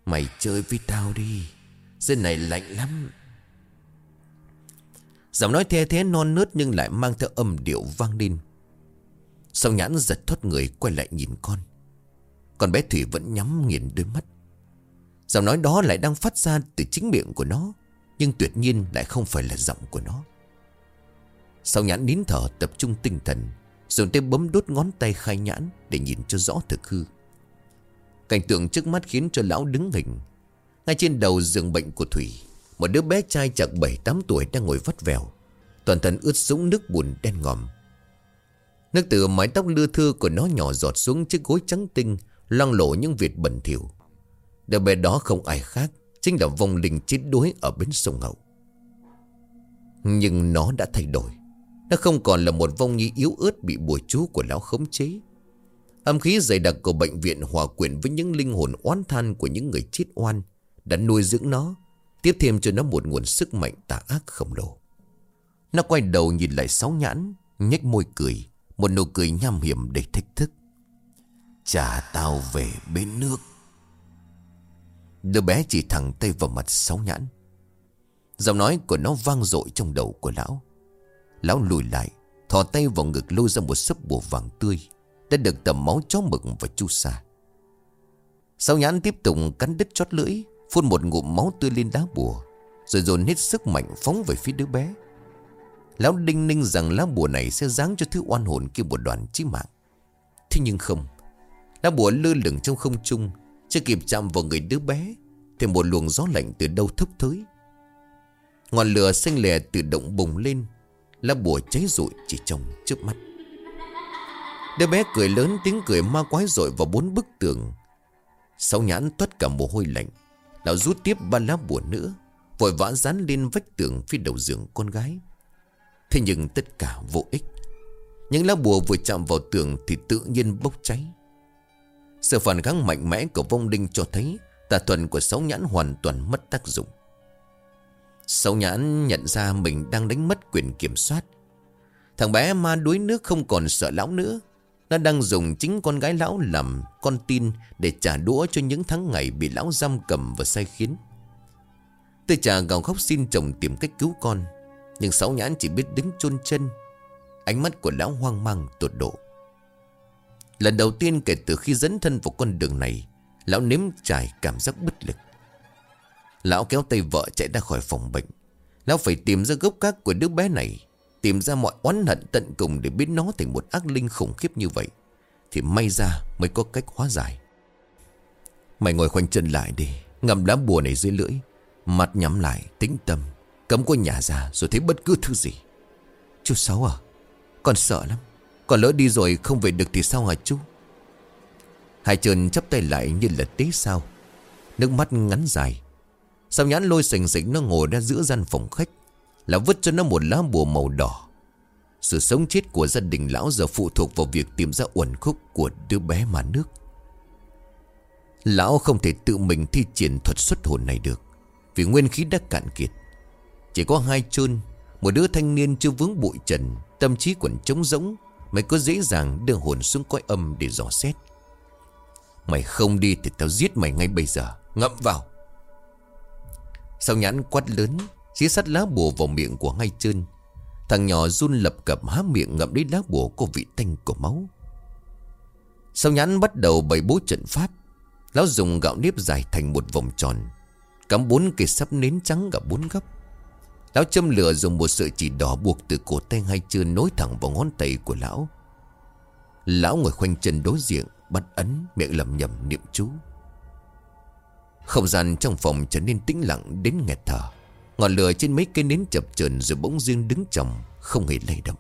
Mày chơi với tao đi Dưới này lạnh lắm. Giọng nói the thế non nớt nhưng lại mang theo âm điệu vang lên. Sau nhãn giật thoát người quay lại nhìn con. Còn bé Thủy vẫn nhắm nghiền đôi mắt. Giọng nói đó lại đang phát ra từ chính miệng của nó, Nhưng tuyệt nhiên lại không phải là giọng của nó. Sau nhãn nín thở tập trung tinh thần, Dùng tay bấm đốt ngón tay khai nhãn Để nhìn cho rõ thực hư. Cảnh tượng trước mắt khiến cho lão đứng hình. Ngay trên đầu giường bệnh của Thủy, Một đứa bé trai chạc 7-8 tuổi đang ngồi vắt vèo, Toàn thân ướt sũng nước bùn đen ngòm. Nước từ mái tóc lưa thưa của nó nhỏ giọt xuống chiếc gối trắng tinh Loang lộ những việc bẩn thỉu. Đứa bé đó không ai khác, Chính là vong linh chết đuối ở bến sông Hậu. Nhưng nó đã thay đổi. Nó không còn là một vong nhi yếu ớt Bị bùa chú của lão khống chế. Âm khí dày đặc của bệnh viện hòa quyện với những linh hồn oán than của những người chết oan Đã nuôi dưỡng nó, Tiếp thêm cho nó một nguồn sức mạnh tà ác khổng lồ. Nó quay đầu nhìn lại sáu nhãn, nhếch môi cười, Một nụ cười nham hiểm đầy thách thức. Trả tao về bên nước. Đứa bé chỉ thẳng tay vào mặt sáu nhãn. Giọng nói của nó vang dội trong đầu của lão. Lão lùi lại, Thò tay vào ngực lôi ra một sấp bùa vàng tươi Đã được tầm máu chó mực và chu sa. Sáu nhãn tiếp tục cắn đứt chót lưỡi, Phun một ngụm máu tươi lên đá bùa, Rồi dồn hết sức mạnh phóng về phía đứa bé. Lão đinh ninh rằng lá bùa này sẽ giáng cho thứ oan hồn kia một đoàn chí mạng. Thế nhưng không Lá bùa lơ lửng trong không trung, Chưa kịp chạm vào người đứa bé, Thì một luồng gió lạnh từ đâu thốc tới. Ngọn lửa xanh lè tự động bùng lên, Lá bùa cháy rụi chỉ trong trước mắt. Đứa bé cười lớn tiếng cười ma quái rội vào bốn bức tường. Sáu nhãn toát cả mồ hôi lạnh, Lão rút tiếp ba lá bùa nữa, Vội vã dán lên vách tường phía đầu giường con gái. Thế nhưng tất cả vô ích. Những lá bùa vừa chạm vào tường Thì tự nhiên bốc cháy. Sự phản kháng mạnh mẽ của vong linh cho thấy Tà thuần của sáu nhãn hoàn toàn mất tác dụng. Sáu nhãn nhận ra mình đang đánh mất quyền kiểm soát. Thằng bé ma đuối nước không còn sợ lão nữa. Nó đang dùng chính con gái lão làm con tin Để trả đũa cho những tháng ngày bị lão giam cầm và sai khiến. Tê trà gào khóc xin chồng tìm cách cứu con, Nhưng sáu nhãn chỉ biết đứng chôn chân. Ánh mắt của lão hoang mang tột độ. Lần đầu tiên kể từ khi dẫn thân vào con đường này, Lão nếm trải cảm giác bất lực. Lão kéo tay vợ chạy ra khỏi phòng bệnh. Lão phải tìm ra gốc gác của đứa bé này, Tìm ra mọi oán hận tận cùng Để biến nó thành một ác linh khủng khiếp như vậy, Thì may ra mới có cách hóa giải. Mày ngồi khoanh chân lại đi Ngầm lá bùa này dưới lưỡi, Mặt nhắm lại, tĩnh tâm, Cấm qua nhà ra rồi thấy bất cứ thứ gì. Chú Sáu à Con sợ lắm. Còn lỡ đi rồi không về được thì sao hả chú? Hai chân chắp tay lại như là tế sao. Nước mắt ngắn dài. Sao nhãn lôi sành sạch nó ngồi ra giữa gian phòng khách, Là vứt cho nó một lá bùa màu đỏ. Sự sống chết của gia đình lão giờ phụ thuộc vào việc tìm ra uẩn khúc của đứa bé mà nước. Lão không thể tự mình thi triển thuật xuất hồn này được, Vì nguyên khí đã cạn kiệt. Chỉ có hai chôn, Một đứa thanh niên chưa vướng bụi trần, Tâm trí quẩn trống rỗng Mày có dễ dàng đưa hồn xuống cõi âm để dò xét? Mày không đi thì tao giết mày ngay bây giờ. Ngậm vào. Sau nhãn quát lớn Xí sắt lá bùa vào miệng của ngay chân Thằng nhỏ run lập cập há miệng ngậm lấy lá bùa có vị tanh của máu. Sau nhãn bắt đầu bày bố trận pháp? Lão dùng gạo nếp dài thành một vòng tròn, Cắm bốn cây sắp nến trắng gặp bốn góc. Lão châm lửa dùng một sợi chỉ đỏ buộc từ cổ tay hai chân nối thẳng vào ngón tay của lão. Lão ngồi khoanh chân đối diện, Bắt ấn miệng lầm nhầm niệm chú. Không gian trong phòng trở nên tĩnh lặng đến nghẹt thở. Ngọn lửa trên mấy cây nến chập chờn rồi bỗng dưng đứng chồng Không hề lay động.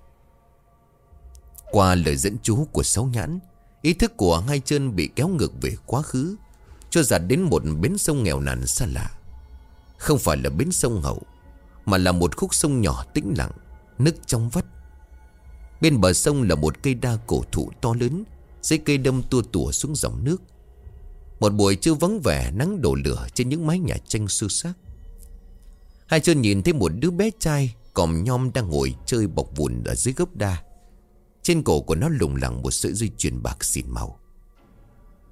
Qua lời dẫn chú của sáu nhãn, Ý thức của hai chân bị kéo ngược về quá khứ, Cho dạt đến một bến sông nghèo nàn xa lạ. Không phải là bến sông hậu mà là một khúc sông nhỏ tĩnh lặng Nước trong vắt. Bên bờ sông là một cây đa cổ thụ to lớn Dây cây đâm tua tủa xuống dòng nước. Một buổi trưa vắng vẻ, nắng đổ lửa trên những mái nhà tranh sư sắc Hai chân nhìn thấy một đứa bé trai, Còm nhom đang ngồi chơi bọc vùn ở dưới gốc đa. Trên cổ của nó lủng lẳng một sợi dây chuyền bạc xỉn màu.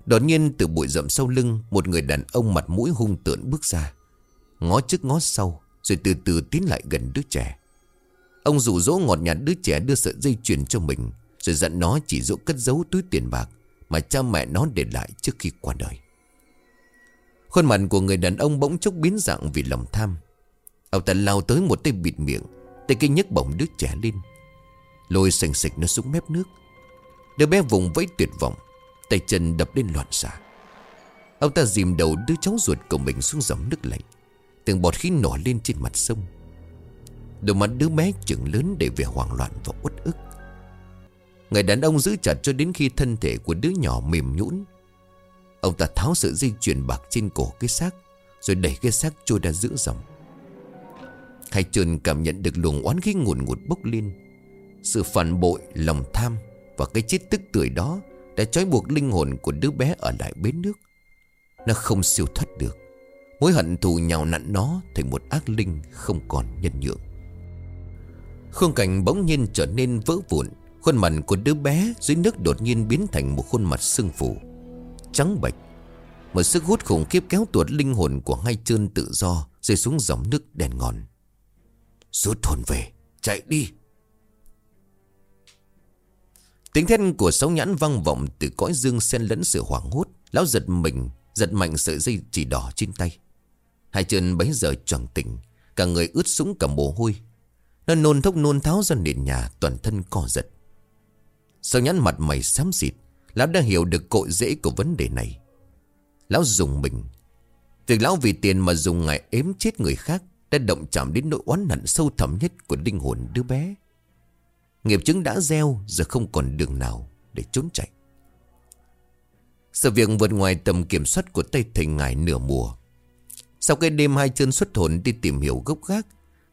Đột nhiên, từ bụi rậm sau lưng, Một người đàn ông mặt mũi hung tợn bước ra. Ngó trước ngó sau rồi từ từ tiến lại gần đứa trẻ. Ông rủ dỗ ngọt nhạt đứa trẻ đưa sợi dây chuyền cho mình, Rồi dặn nó chỉ dỗ cất giấu túi tiền bạc mà cha mẹ nó để lại trước khi qua đời. Khuôn mặt của người đàn ông bỗng chốc biến dạng vì lòng tham. Ông ta lao tới một tay bịt miệng, Tay kia nhấc bổng đứa trẻ lên. Lôi sành sạch nó xuống mép nước. Đứa bé vùng vẫy tuyệt vọng, Tay chân đập lên loạn xạ. Ông ta dìm đầu đứa cháu ruột của mình xuống dòng nước lạnh. Từng bọt khí nổi lên trên mặt sông. Đôi mắt đứa bé chừng lớn để về hoảng loạn và uất ức. Người đàn ông giữ chặt cho đến khi thân thể của đứa nhỏ mềm nhũn. Ông ta tháo sợi dây chuyền bạc trên cổ cái xác Rồi đẩy cái xác trôi ra giữa dòng. Khai trơn cảm nhận được luồng oán khí ngùn ngụt bốc lên. Sự phản bội, lòng tham Và cái chết tức tuổi đó Đã trói buộc linh hồn của đứa bé ở lại bến nước. Nó không siêu thoát được. Mối hận thù nhào nặn nó Thành một ác linh không còn nhân nhượng. Khung cảnh bỗng nhiên trở nên vỡ vụn. Khuôn mặt của đứa bé dưới nước đột nhiên biến thành một khuôn mặt sưng phù, Trắng bệch. Một sức hút khủng khiếp kéo tuột linh hồn của hai chân tự do Rơi xuống dòng nước đèn ngòn Rút hồn về, Chạy đi. Tiếng thét của sáu nhãn vang vọng từ cõi dương xen lẫn sự hoảng hốt. Lão giật mình, Giật mạnh sợi dây chỉ đỏ trên tay. Hai chân bấy giờ choàng tỉnh, Cả người ướt sũng cả mồ hôi. Nó nôn thốc nôn tháo ra nền nhà, Toàn thân co giật. Sau nhắn mặt mày xám xịt, Lão đã hiểu được cội rễ của vấn đề này. Lão dùng mình. Việc lão vì tiền mà dùng ngài ếm chết người khác Đã động chạm đến nỗi oán hận sâu thẳm nhất của linh hồn đứa bé. Nghiệp chứng đã gieo, Giờ không còn đường nào để trốn chạy. Sự việc vượt ngoài tầm kiểm soát của Tây thầy ngài nửa mùa sau cái đêm hai chân xuất hồn đi tìm hiểu gốc gác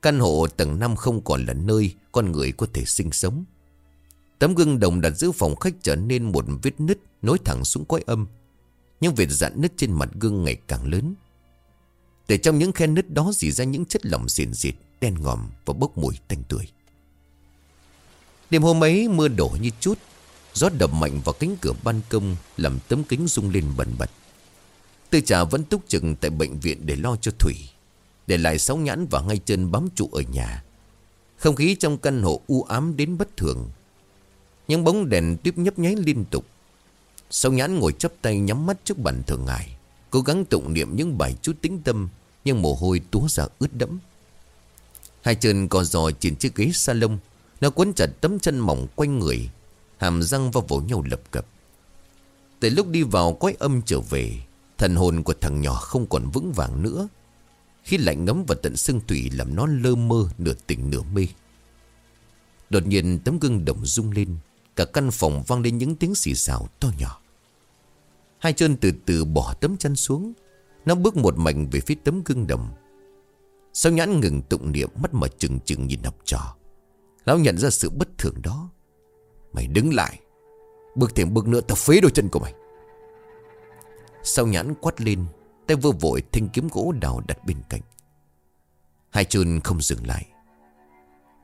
Căn hộ tầng 5 không còn là nơi con người có thể sinh sống. Tấm gương đồng đặt giữa phòng khách trở nên một vết nứt nối thẳng xuống quái âm. Nhưng việc dạn nứt trên mặt gương ngày càng lớn. Để trong những khe nứt đó dì ra những chất lỏng xịn xịt, đen ngòm và bốc mùi tanh tươi. Đêm hôm ấy mưa đổ như chút Gió đập mạnh vào cánh cửa ban công Làm tấm kính rung lên bẩn bật. Tư trà vẫn túc trực tại bệnh viện để lo cho Thủy, Để lại sáu nhãn và ngay chân bám trụ ở nhà. Không khí trong căn hộ u ám đến bất thường. Những bóng đèn tiếp nhấp nháy liên tục. Sáu nhãn ngồi chắp tay nhắm mắt trước bàn thờ ngài, Cố gắng tụng niệm những bài chút tĩnh tâm, Nhưng mồ hôi túa ra ướt đẫm. Hai chân còn giò trên chiếc ghế salon, Nó quấn chặt tấm chân mỏng quanh người, Hàm răng vào vỗ nhau lập cập. Từ lúc đi vào quái âm trở về Thần hồn của thằng nhỏ không còn vững vàng nữa. Khi lạnh ngấm vào tận xương tủy Làm nó lơ mơ nửa tỉnh nửa mê. Đột nhiên tấm gương đồng rung lên, Cả căn phòng vang lên những tiếng xì xào to nhỏ. Hai chân từ từ bỏ tấm chân xuống, Nó bước một mạch về phía tấm gương đồng. Sau nhãn ngừng tụng niệm, Mắt mở chừng chừng nhìn học trò. Lão nhận ra sự bất thường đó. Mày đứng lại, Bước thêm bước nữa tao phế đôi chân của mày. Sau nhãn quát lên, Tay vừa vội thanh kiếm gỗ đào đặt bên cạnh. Hai chân không dừng lại.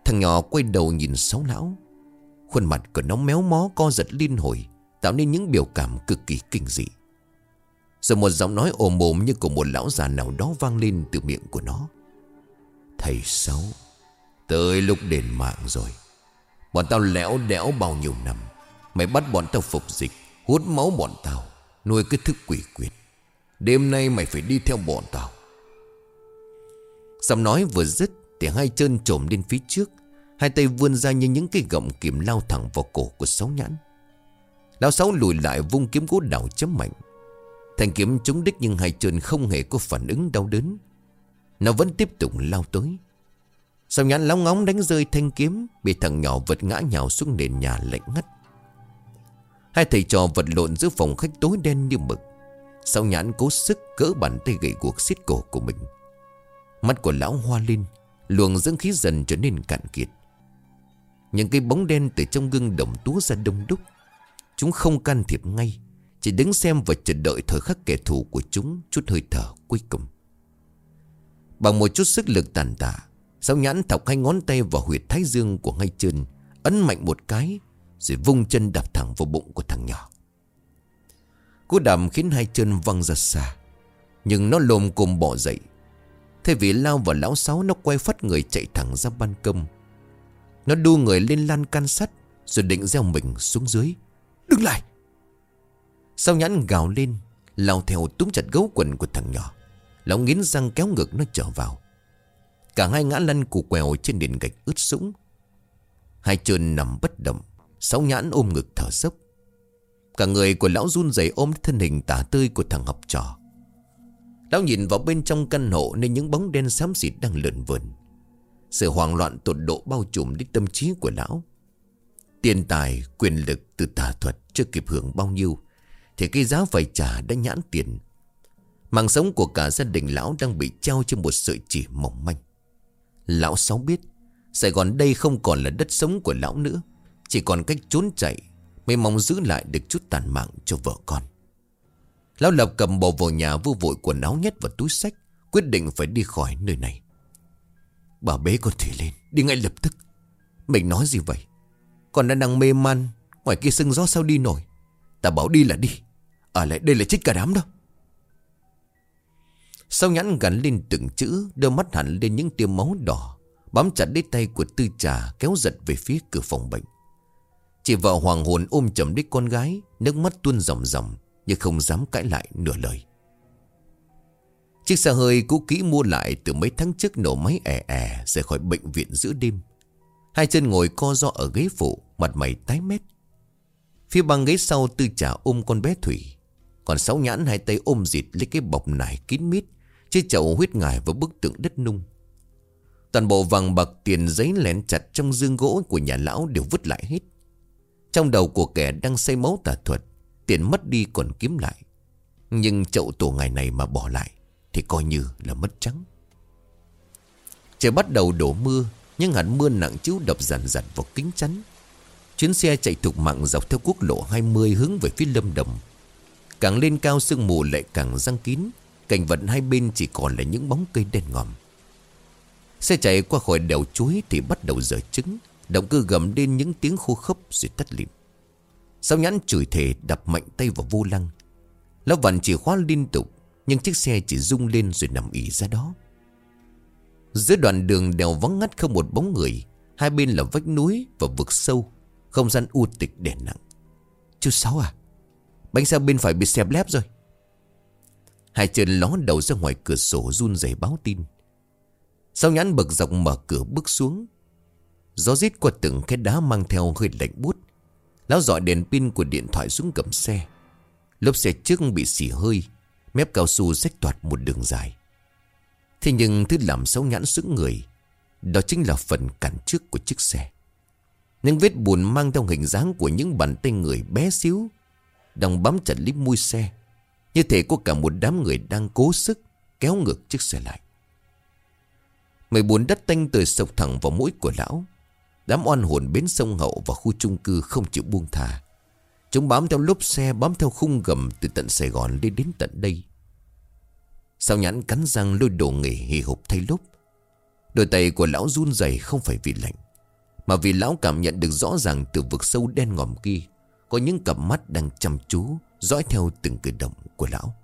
Thằng nhỏ quay đầu nhìn sáu lão. Khuôn mặt của nó méo mó co giật liên hồi, Tạo nên những biểu cảm cực kỳ kinh dị. Rồi một giọng nói ồm ồm như của một lão già nào đó vang lên từ miệng của nó. Thầy sáu, Tới lúc đền mạng rồi. Bọn tao lẽo đẽo bao nhiêu năm, Mày bắt bọn tao phục dịch, Hút máu bọn tao. Nuôi cái thức quỷ quyệt. Đêm nay mày phải đi theo bọn tao. Giọng nói vừa dứt Thì hai chân trồm lên phía trước, Hai tay vươn ra như những cái gọng kiếm lao thẳng vào cổ của sáu nhãn. Lão sáu lùi lại vung kiếm gỗ đảo chấm mạnh. Thanh kiếm trúng đích nhưng hai chân không hề có phản ứng đau đớn. Nó vẫn tiếp tục lao tới. Sáu nhãn lóng ngóng đánh rơi thanh kiếm, Bị thằng nhỏ vật ngã nhào xuống nền nhà lạnh ngắt. Hai thầy trò vật lộn giữa phòng khách tối đen như mực. Sáu nhãn cố sức cỡ bàn tay gậy cuộc xiết cổ của mình. Mắt của lão hoa lên, Luồng dưỡng khí dần trở nên cạn kiệt. Những cái bóng đen từ trong gương đồng túa ra đông đúc. Chúng không can thiệp ngay, Chỉ đứng xem và chờ đợi thời khắc kẻ thù của chúng Chút hơi thở cuối cùng. Bằng một chút sức lực tàn tạ Sáu nhãn thọc hai ngón tay vào huyệt thái dương của ngay chân, Ấn mạnh một cái rồi vung chân đạp thẳng vào bụng của thằng nhỏ. Cú đạp khiến hai chân văng ra xa, Nhưng nó lồm cồm bỏ dậy. Thay vì lao vào lão sáu, Nó quay phát người chạy thẳng ra ban công. Nó đu người lên lan can sắt, Rồi định gieo mình xuống dưới. Đừng lại! Sau nhãn gào lên, Lao theo túm chặt gấu quần của thằng nhỏ. Lão nghiến răng kéo ngực nó trở vào. Cả hai ngã lăn cụ quèo trên nền gạch ướt sũng. Hai chân nằm bất động. Sáu nhãn ôm ngực thở dốc. Cả người của lão run rẩy ôm thân hình tả tươi của thằng học trò. Lão nhìn vào bên trong căn hộ Nên những bóng đen xám xịt đang lượn vườn. Sự hoang loạn tột độ bao trùm đến tâm trí của lão. Tiền tài, quyền lực từ tà thuật chưa kịp hưởng bao nhiêu Thì cái giá phải trả đã nhãn tiền. Mạng sống của cả gia đình lão đang bị treo trên một sợi chỉ mỏng manh. Lão Sáu biết Sài Gòn đây không còn là đất sống của lão nữa. Chỉ còn cách trốn chạy Mới mong giữ lại được chút tàn mạng cho vợ con. Lão Lập cầm bò vào nhà vô vội quần áo nhét vào túi sách, Quyết định phải đi khỏi nơi này. Bà bế con Thủy lên, Đi ngay lập tức. Mình nói gì vậy? Con đã đang mê man, Ngoài kia sưng gió sao đi nổi? Ta bảo đi là đi Ở lại đây là chết cả đám đâu sau nhãn gắn lên từng chữ, Đưa mắt hẳn lên những tia máu đỏ, Bám chặt lấy tay của tư trà Kéo giật về phía cửa phòng bệnh. Chị vợ hoàng hồn ôm chầm đích con gái, Nước mắt tuôn ròng ròng, Nhưng không dám cãi lại nửa lời. Chiếc xe hơi cũ kỹ mua lại Từ mấy tháng trước nổ máy ẻ ẻ Rời khỏi bệnh viện giữa đêm. Hai chân ngồi co do ở ghế phụ, Mặt mày tái mét. Phía băng ghế sau tư trả ôm con bé Thủy, Còn sáu nhãn hai tay ôm dịt lấy cái bọc nải kín mít, Chiếc chậu huyết ngài và bức tượng đất nung. Toàn bộ vàng bạc tiền giấy lén chặt trong dương gỗ của nhà lão đều vứt lại hết. Trong đầu của kẻ đang say máu tà thuật, Tiền mất đi còn kiếm lại. Nhưng chậu tổ ngày này mà bỏ lại Thì coi như là mất trắng. Trời bắt đầu đổ mưa, Nhưng hạt mưa nặng chiếu đập dần dần vào kính chắn. Chuyến xe chạy thục mạng dọc theo quốc lộ 20 hướng về phía Lâm Đồng. Càng lên cao sương mù lại càng răng kín, Cảnh vật hai bên chỉ còn là những bóng cây đen ngòm. Xe chạy qua khỏi đèo chuối thì bắt đầu dở trứng. Động cơ gầm lên những tiếng khô khốc rồi tắt lịm. Sao nhãn chửi thề đập mạnh tay vào vô lăng. Lão vặn chìa khóa liên tục, Nhưng chiếc xe chỉ rung lên rồi nằm ỉ ra đó. Giữa đoạn đường đèo vắng ngắt không một bóng người, Hai bên là vách núi và vực sâu, Không gian u tịch đèn nặng. Chú Sáu à Bánh xe bên phải bị xẹp lép rồi. Hai chân ló đầu ra ngoài cửa sổ run rẩy báo tin. Sao nhãn bực dọc mở cửa bước xuống Gió rít qua từng cái đá mang theo hơi lạnh bút Lão dọi đèn pin của điện thoại xuống cầm xe. Lốp xe trước bị xỉ hơi, Mép cao su rách toạt một đường dài. Thế nhưng thứ làm xấu nhãn sững người, Đó chính là phần cản trước của chiếc xe. Những vết buồn mang theo hình dáng của những bàn tay người bé xíu, Đang bám chặt lấy mui xe. Như thể có cả một đám người đang cố sức Kéo ngược chiếc xe lại. Mười bốn đất tanh từ sộc thẳng vào mũi của lão. Đám oan hồn bến sông Hậu và khu chung cư không chịu buông thả Chúng bám theo lốp xe, Bám theo khung gầm từ tận Sài Gòn lên đến tận đây. Sao nhãn cắn răng lôi đồ nghề hì hục thay lốp. Đôi tay của lão run rẩy không phải vì lạnh, Mà vì lão cảm nhận được rõ ràng từ vực sâu đen ngòm kia, Có những cặp mắt đang chăm chú, Dõi theo từng cử động của lão.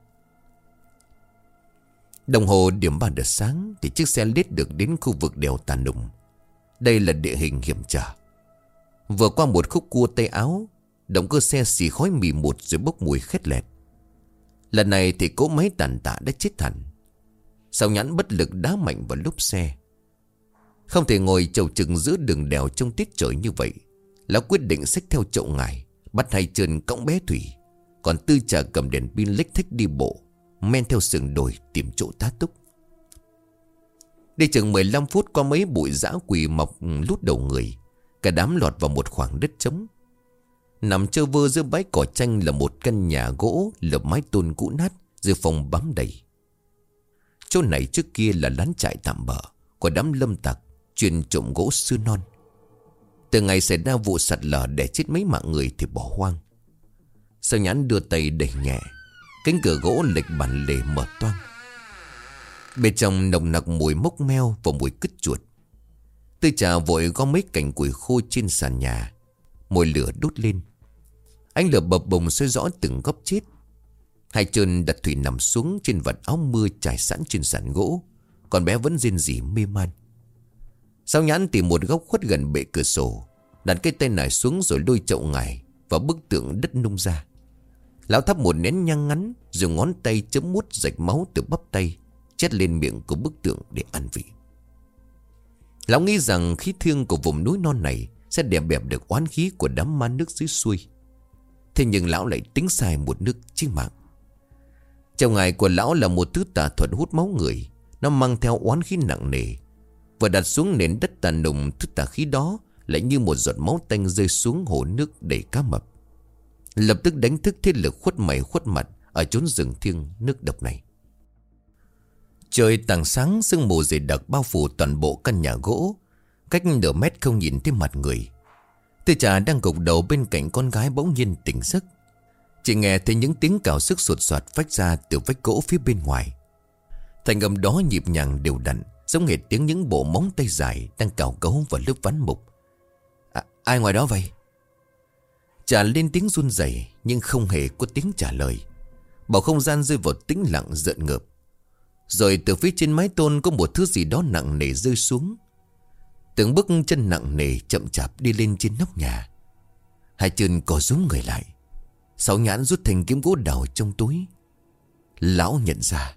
Đồng hồ điểm 3 giờ sáng Thì chiếc xe lết được đến khu vực đèo Tà Nùng. Đây là địa hình hiểm trở. Vừa qua một khúc cua tay áo, Động cơ xe xì khói mì một rồi bốc mùi khét lẹt. Lần này thì cỗ máy tàn tạ đã chết hẳn. Sao nhãn bất lực đá mạnh vào lốp xe. Không thể ngồi chầu chừng giữa đường đèo trong tiết trời như vậy. Lão quyết định xách theo chậu ngài Bắt hai chân cõng bé Thủy. Còn tư trà cầm đèn pin lách thích đi bộ, Men theo sườn đồi tìm chỗ tá túc. Đi chừng 15 phút qua mấy bụi dã quỳ mọc ừ, lút đầu người. Cả đám lọt vào một khoảng đất trống. Nằm trơ vơ giữa bãi cỏ tranh là một căn nhà gỗ lợp mái tôn cũ nát Giữa phòng bám đầy. Chỗ này trước kia là lán trại tạm bỡ Của đám lâm tặc, Chuyên trộm gỗ xưa non. Từ ngày xảy ra vụ sạt lở để chết mấy mạng người thì bỏ hoang. Sao nhãn đưa tay đẩy nhẹ, Cánh cửa gỗ lệch bản lề mở toang. Bên trong nồng nặc mùi mốc meo và mùi cứt chuột. Tư trà vội gom mấy cành củi khô trên sàn nhà. Mồi lửa đốt lên. Ánh lửa bập bùng soi rõ từng góc chết. Hai chân đặt Thủy nằm xuống trên vật áo mưa trải sẵn trên sàn gỗ. Còn bé vẫn rên rỉ mê man. Sao nhãn tìm một góc khuất gần bệ cửa sổ, Đặt cái tay nải xuống rồi lôi chậu ngài Và bức tượng đất nung ra. Lão thắp một nén nhang ngắn Dùng ngón tay chấm mút rạch máu từ bắp tay. Chết lên miệng của bức tượng để ăn vị. Lão nghĩ rằng khí thiêng của vùng núi non này Sẽ đẹp bẹp được oán khí của đám ma nước dưới xuôi. Thế nhưng lão lại tính sai một nước chí mạng. Trong ngài của lão là một thứ tà thuật hút máu người. Nó mang theo oán khí nặng nề Và đặt xuống nền đất tàn nùng. Thứ tà khí đó Lại như một giọt máu tanh rơi xuống hồ nước đầy cá mập. Lập tức đánh thức thế lực khuất mày khuất mặt Ở chốn rừng thiêng nước độc này. Trời tàng sáng sương mù dày đặc bao phủ toàn bộ căn nhà gỗ. Cách nửa mét không nhìn thấy mặt người. Tư trà đang gục đầu bên cạnh con gái bỗng nhiên tỉnh giấc. Chỉ nghe thấy những tiếng cào sức sột soạt vách ra từ vách gỗ phía bên ngoài. Thành âm đó nhịp nhàng đều đặn Giống hệt tiếng những bộ móng tay dài Đang cào cấu vào lớp ván mục. À, Ai ngoài đó vậy? Trà lên tiếng run rẩy Nhưng không hề có tiếng trả lời. Bảo không gian rơi vào tĩnh lặng giận ngợp. Rồi từ phía trên mái tôn Có một thứ gì đó nặng nề rơi xuống. Từng bước chân nặng nề chậm chạp đi lên trên nóc nhà. Hai chân có rúm người lại. Sáu nhãn rút thành kiếm gỗ đào trong túi. Lão nhận ra,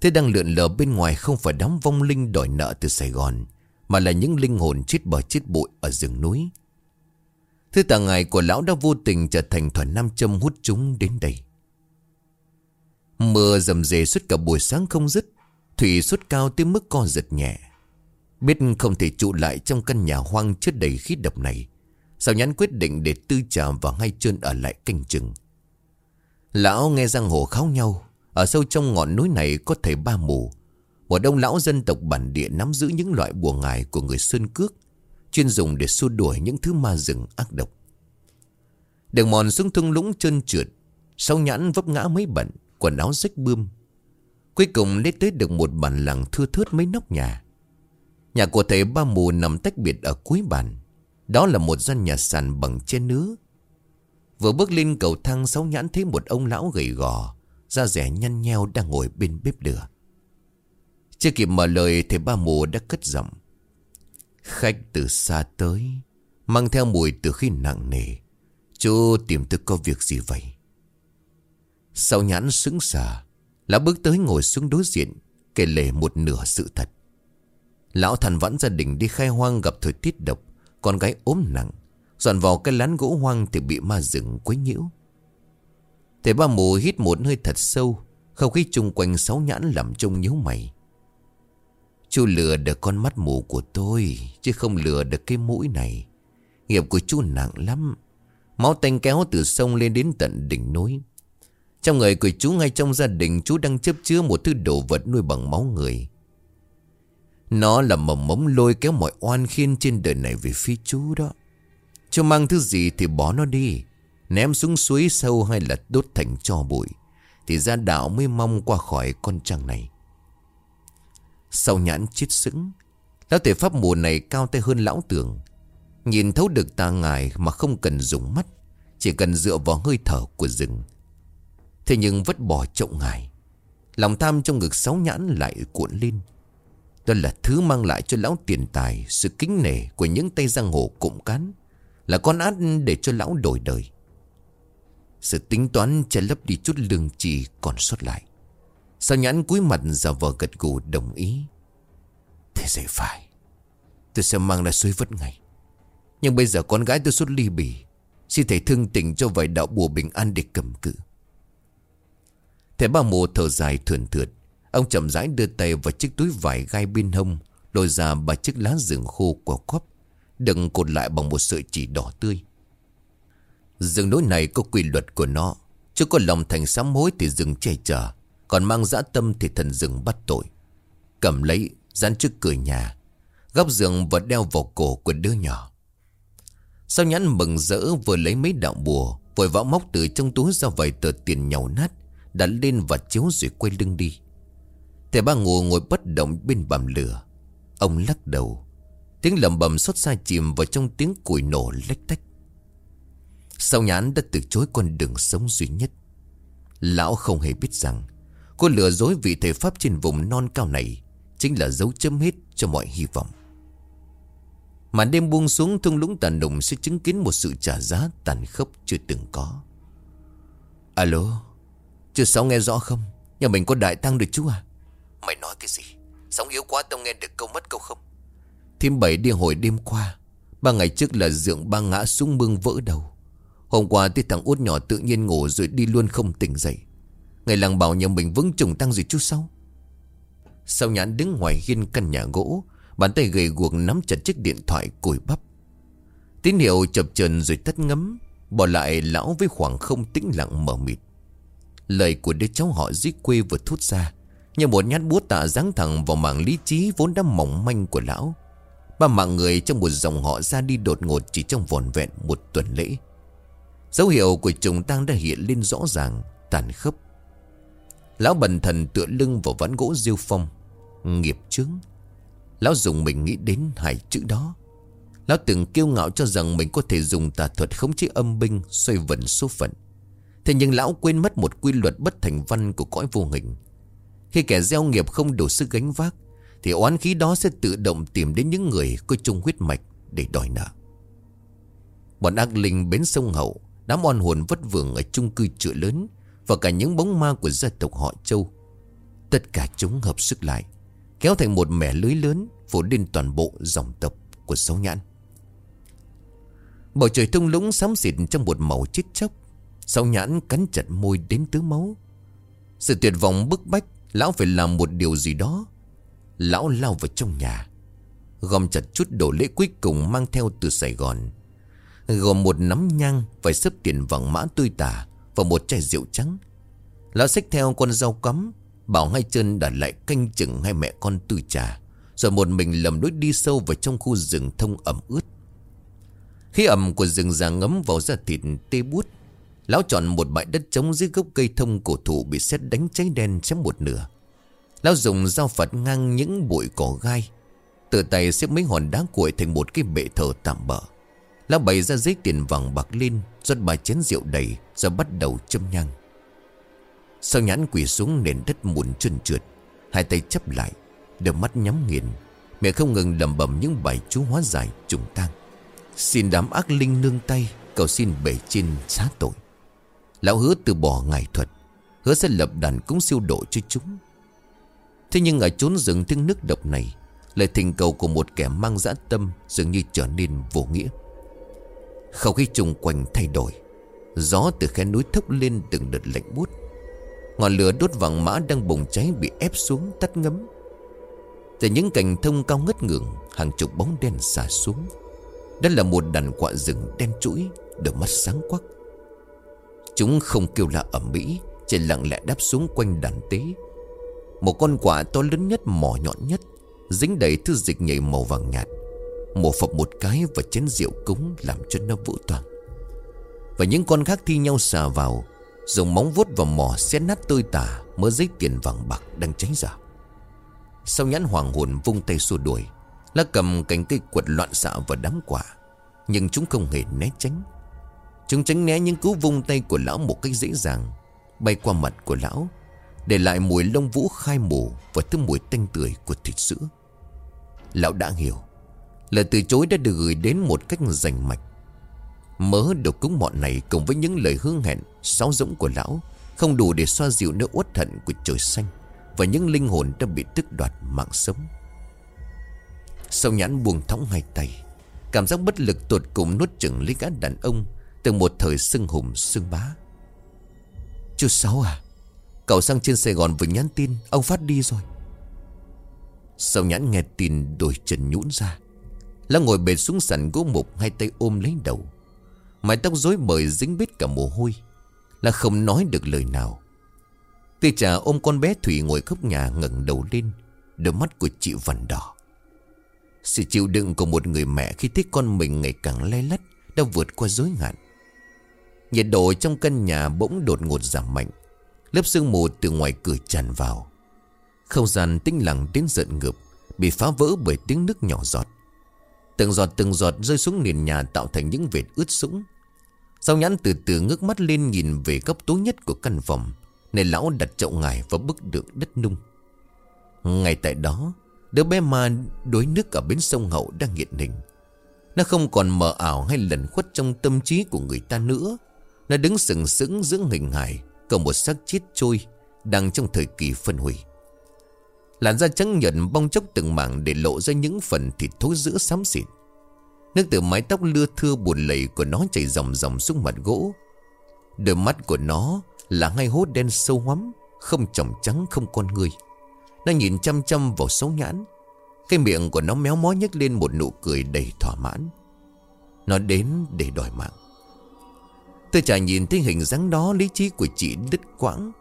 Thế đang lượn lờ bên ngoài không phải đám vong linh đòi nợ từ Sài Gòn, Mà là những linh hồn chết bờ chết bụi ở rừng núi. Thứ tà ngài của lão đã vô tình trở thành thuần nam châm hút chúng đến đây. Mưa dầm dề suốt cả buổi sáng không dứt. Thủy suốt cao tới mức co giật nhẹ. Biết không thể trụ lại trong căn nhà hoang chất đầy khí độc này. Sao nhắn quyết định để tư trà và ngay chân ở lại canh chừng. Lão nghe giang hồ kháo nhau. Ở sâu trong ngọn núi này có thể ba mù. Một đông lão dân tộc bản địa nắm giữ những loại bùa ngài của người Sơn Cước. Chuyên dùng để xua đuổi những thứ ma rừng ác độc. Đường mòn xuống thung lũng trơn trượt. Sau nhãn vấp ngã mấy bận. Quần áo rách bươm. Cuối cùng lấy tới được một bản làng thưa thớt mấy nóc nhà. Nhà của thầy ba mù nằm tách biệt ở cuối bản. Đó là một gian nhà sàn bằng che nứa. Vừa bước lên cầu thang sáu nhãn thấy một ông lão gầy gò, da rẻ nhăn nheo đang ngồi bên bếp lửa. Chưa kịp mở lời thầy ba mù đã cất giọng. Khách từ xa tới, mang theo mùi từ khi nặng nề. Chú tìm tôi có việc gì vậy? Sau nhãn sững sờ, lão bước tới ngồi xuống đối diện, kể lể một nửa sự thật. Lão thần vãn gia đình đi khai hoang gặp thời tiết độc Con gái ốm nặng Dọn vào cái lán gỗ hoang thì bị ma rừng quấy nhiễu. Thầy ba mù hít một hơi thật sâu Không khí chung quanh sáu nhãn làm trông nhíu mày. Chú lừa được con mắt mù của tôi Chứ không lừa được cái mũi này. Nghiệp của chú nặng lắm Máu tanh kéo từ sông lên đến tận đỉnh núi. Trong người của chú ngay trong gia đình, Chú đang chấp chứa một thứ đồ vật nuôi bằng máu người nó là mầm mống lôi kéo mọi oan khiên trên đời này về phía chú đó. Chú mang thứ gì thì bỏ nó đi. Ném xuống suối sâu hay là đốt thành cho bụi. Thì ra đạo mới mong qua khỏi con trăng này. Sau nhãn chết sững. Lão thể pháp mùa này cao tay hơn lão tưởng. Nhìn thấu được tà ngài mà không cần dùng mắt. Chỉ cần dựa vào hơi thở của rừng. Thế nhưng vất bỏ trọng ngài. Lòng tham trong ngực sáu nhãn lại cuộn lên. Đó là thứ mang lại cho lão tiền tài Sự kính nể của những tay giang hồ cụm cán, Là con át để cho lão đổi đời. Sự tính toán che lấp đi chút lương trì còn sót lại. Sao nhãn cúi mặt giả vờ gật gù đồng ý. Thế dễ phải. Tôi sẽ mang ra suối vất ngay. Nhưng bây giờ con gái tôi xuất ly bì Xin thầy thương tình cho vài đạo bùa bình an để cầm cự. Thầy ba mồ thở dài thườn thượt. Ông chậm rãi đưa tay vào chiếc túi vải gai bên hông, Lôi ra ba chiếc lá rừng khô của cóp Đừng cột lại bằng một sợi chỉ đỏ tươi. Rừng núi này có quy luật của nó. Chứ có lòng thành sám hối thì rừng che chở, Còn mang dã tâm thì thần rừng bắt tội. Cầm lấy, dán trước cửa nhà, Góc giường và đeo vào cổ của đứa nhỏ. Sao nhãn mừng rỡ vừa lấy mấy đạo bùa, Vội vã móc từ trong túi ra vài tờ tiền nhàu nát Đặt lên và chiếu rồi quay lưng đi. Thầy ba ngủ ngồi bất động bên bàm lửa. Ông lắc đầu. Tiếng lầm bầm xót xa chìm vào trong tiếng củi nổ lách tách. Sau nhãn đã từ chối con đường sống duy nhất. Lão không hề biết rằng, Cô lừa dối vị thầy Pháp trên vùng non cao này Chính là dấu chấm hết cho mọi hy vọng. Mà đêm buông xuống, thung lũng tàn nùng Sẽ chứng kiến một sự trả giá tàn khốc chưa từng có. Alo? Chưa sáu nghe rõ không? Nhà mình có đại tăng được chú à? Mày nói cái gì? Sóng yếu quá tao nghe được câu mất câu không? Thím bảy đi hồi đêm qua, Ba ngày trước là dưỡng ba ngã xuống mương vỡ đầu. Hôm qua thì thằng út nhỏ tự nhiên ngủ rồi đi luôn không tỉnh dậy. Ngày làng bảo nhà mình vững trùng tăng gì chút sau Sau nhãn đứng ngoài hiên căn nhà gỗ, Bàn tay gầy guộc nắm chặt chiếc điện thoại cùi bắp. Tín hiệu chập chờn rồi tắt ngấm, Bỏ lại lão với khoảng không tĩnh lặng mở mịt. Lời của đứa cháu họ dưới quê vừa thốt ra như một nhát búa tạ giáng thẳng vào mạng lý trí vốn đã mỏng manh của lão. Ba mạng người trong một dòng họ ra đi đột ngột chỉ trong vòn vẹn một tuần lễ. Dấu hiệu của trùng tang đã hiện lên rõ ràng, tàn khốc. Lão bần thần tựa lưng vào ván gỗ diêu phong Nghiệp chướng. Lão dùng mình nghĩ đến hai chữ đó. Lão từng kiêu ngạo cho rằng mình có thể dùng tà thuật khống chế âm binh xoay vần số phận. Thế nhưng lão quên mất một quy luật bất thành văn của cõi vô hình. Khi kẻ gieo nghiệp không đủ sức gánh vác, Thì oán khí đó sẽ tự động tìm đến những người có chung huyết mạch để đòi nợ. Bọn ác linh bến sông Hậu, Đám oan hồn vất vưởng ở chung cư chợ lớn Và cả những bóng ma của gia tộc họ Châu, Tất cả chúng hợp sức lại, Kéo thành một mẻ lưới lớn Phủ lên toàn bộ dòng tộc của Sáu Nhãn. Bầu trời thung lũng xám xịt trong một màu chết chóc sau nhãn cắn chặt môi đến tứ máu? Sự tuyệt vọng bức bách, Lão phải làm một điều gì đó. Lão lao vào trong nhà, Gom chặt chút đồ lễ cuối cùng mang theo từ Sài Gòn. Gồm một nắm nhang, Vài xếp tiền vàng mã tươi tả Và một chai rượu trắng. Lão xách theo con dao cắm, Bảo hai chân đặt lại canh chừng hai mẹ con tư trà, Rồi một mình lầm lối đi sâu vào trong khu rừng thông ẩm ướt. Khi ẩm của rừng già ngấm vào da thịt tê bút Lão chọn một bãi đất trống dưới gốc cây thông cổ thụ bị xét đánh cháy đen chém một nửa. Lão dùng dao phật ngang những bụi cỏ gai Từ tay xếp mấy hòn đá cuội thành một cái bệ thờ tạm bỡ Lão bày ra giấy tiền vàng bạc lên, rót bài chén rượu đầy Rồi bắt đầu châm nhang. Sau nhãn quỷ xuống nền đất mùn trơn trượt, Hai tay chấp lại, Đôi mắt nhắm nghiền. Mẹ không ngừng lầm bầm những bài chú hóa giải trùng tang. Xin đám ác linh nương tay, Cầu xin bể trên xá tội. Lão hứa từ bỏ ngài thuật, Hứa sẽ lập đàn cúng siêu độ cho chúng. Thế nhưng ở chốn rừng thương nước độc này, Lời thỉnh cầu của một kẻ mang dã tâm Dường như trở nên vô nghĩa. Không khí trùng quanh thay đổi, Gió từ khe núi thốc lên từng đợt lạnh bút Ngọn lửa đốt vàng mã đang bùng cháy bị ép xuống, tắt ngấm. Từ những cành thông cao ngất ngưỡng Hàng chục bóng đen xả xuống. Đó là một đàn quạ rừng đen chuỗi, Đôi mắt sáng quắc. Chúng không kêu la ẩm mỹ Chỉ lặng lẽ đáp xuống quanh đàn tế. Một con quả to lớn nhất, mỏ nhọn nhất, Dính đầy thứ dịch nhảy màu vàng nhạt. Mổ phập một cái và chén rượu cúng Làm cho nó vỡ toàn Và những con khác thi nhau xà vào, Dùng móng vuốt vào mỏ xé nát tơi tả, Mớ giấy tiền vàng bạc đang cháy ra. Sau nhãn hoàng hồn vung tay xua đuổi Lá cầm cánh cây quật loạn xạ vào đám quả, Nhưng chúng không hề né tránh. Chúng tránh né những cú vung tay của lão một cách dễ dàng, Bay qua mặt của lão, Để lại mùi lông vũ khai mù Và thứ mùi tanh tươi của thịt sữa. Lão đã hiểu, Lời từ chối đã được gửi đến một cách rành mạch. Mớ đồ cúng mọn này Cùng với những lời hương hẹn, Sáo rỗng của lão Không đủ để xoa dịu nỗi uất hận của trời xanh Và những linh hồn đã bị tức đoạt mạng sống. Sau nhãn buông thõng hai tay, Cảm giác bất lực tột cùng nuốt chừng lấy gã đàn ông từng một thời sưng hùng sưng bá. Chú Sáu à Cậu sang trên Sài Gòn vừa nhắn tin, Ông phát đi rồi. Sau nhãn nghe tin đôi chân nhũn ra Lá ngồi bệt xuống sàn gỗ mục Hai tay ôm lấy đầu. Mái tóc rối bời dính bít cả mồ hôi, Là không nói được lời nào. Tê trà ôm con bé Thủy ngồi khóc nhà ngẩng đầu lên, Đôi mắt của chị vằn đỏ. Sự chịu đựng của một người mẹ Khi thấy con mình ngày càng lay lắt, Đã vượt qua dối ngạn Nhiệt độ trong căn nhà bỗng đột ngột giảm mạnh. Lớp sương mù từ ngoài cửa tràn vào. Không gian tĩnh lặng đến giận ngược Bị phá vỡ bởi tiếng nước nhỏ giọt. Từng giọt từng giọt rơi xuống nền nhà Tạo thành những vệt ướt sũng. Sau nhãn từ từ ngước mắt lên Nhìn về góc tối nhất của căn phòng Này lão đặt chậu ngài vào bức tượng đất nung. Ngay tại đó, Đứa bé ma đối nước ở bến sông Hậu đang hiện hình. Nó không còn mờ ảo hay lẩn khuất trong tâm trí của người ta nữa nó đứng sừng sững giữa hình hài Cầm một xác chết trôi Đang trong thời kỳ phân hủy. Làn da trắng nhợn bong chốc từng mảng Để lộ ra những phần thịt thối giữa xám xịt. Nước từ mái tóc lưa thưa buồn lầy của nó chảy dòng dòng xuống mặt gỗ. Đôi mắt của nó là hai hố đen sâu hoắm, Không tròng trắng, không con người. Nó nhìn chăm chăm vào xấu nhãn. Cái miệng của nó méo mó nhếch lên một nụ cười đầy thỏa mãn. Nó đến để đòi mạng. Tôi chả nhìn thấy hình dáng đó lý trí của chị đứt quãng.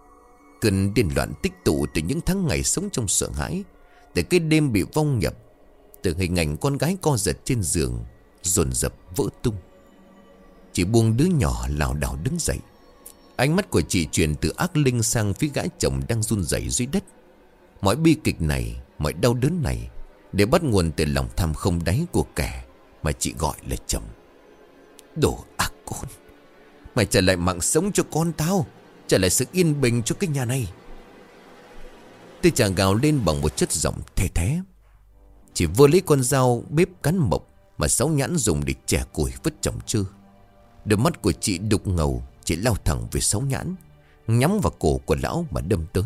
Cơn điên loạn tích tụ từ những tháng ngày sống trong sợ hãi. Từ cái đêm bị vong nhập Từ hình ảnh con gái co giật trên giường Dồn dập vỡ tung. Chị buông đứa nhỏ lảo đảo đứng dậy. Ánh mắt của chị chuyển từ ác linh sang phía gã chồng đang run rẩy dưới đất. Mọi bi kịch này, mọi đau đớn này Để bắt nguồn từ lòng tham không đáy của kẻ Mà chị gọi là chồng. Đồ ác côn. Mày trả lại mạng sống cho con tao, Trả lại sự yên bình cho cái nhà này. Tôi chàng gào lên bằng một chất giọng thê thế Chỉ vừa lấy con dao bếp cắn mộc Mà sáu nhãn dùng để chẻ củi vứt chồng chư. Đôi mắt của chị đục ngầu, Chị lao thẳng về sáu nhãn, Nhắm vào cổ của lão mà đâm tới.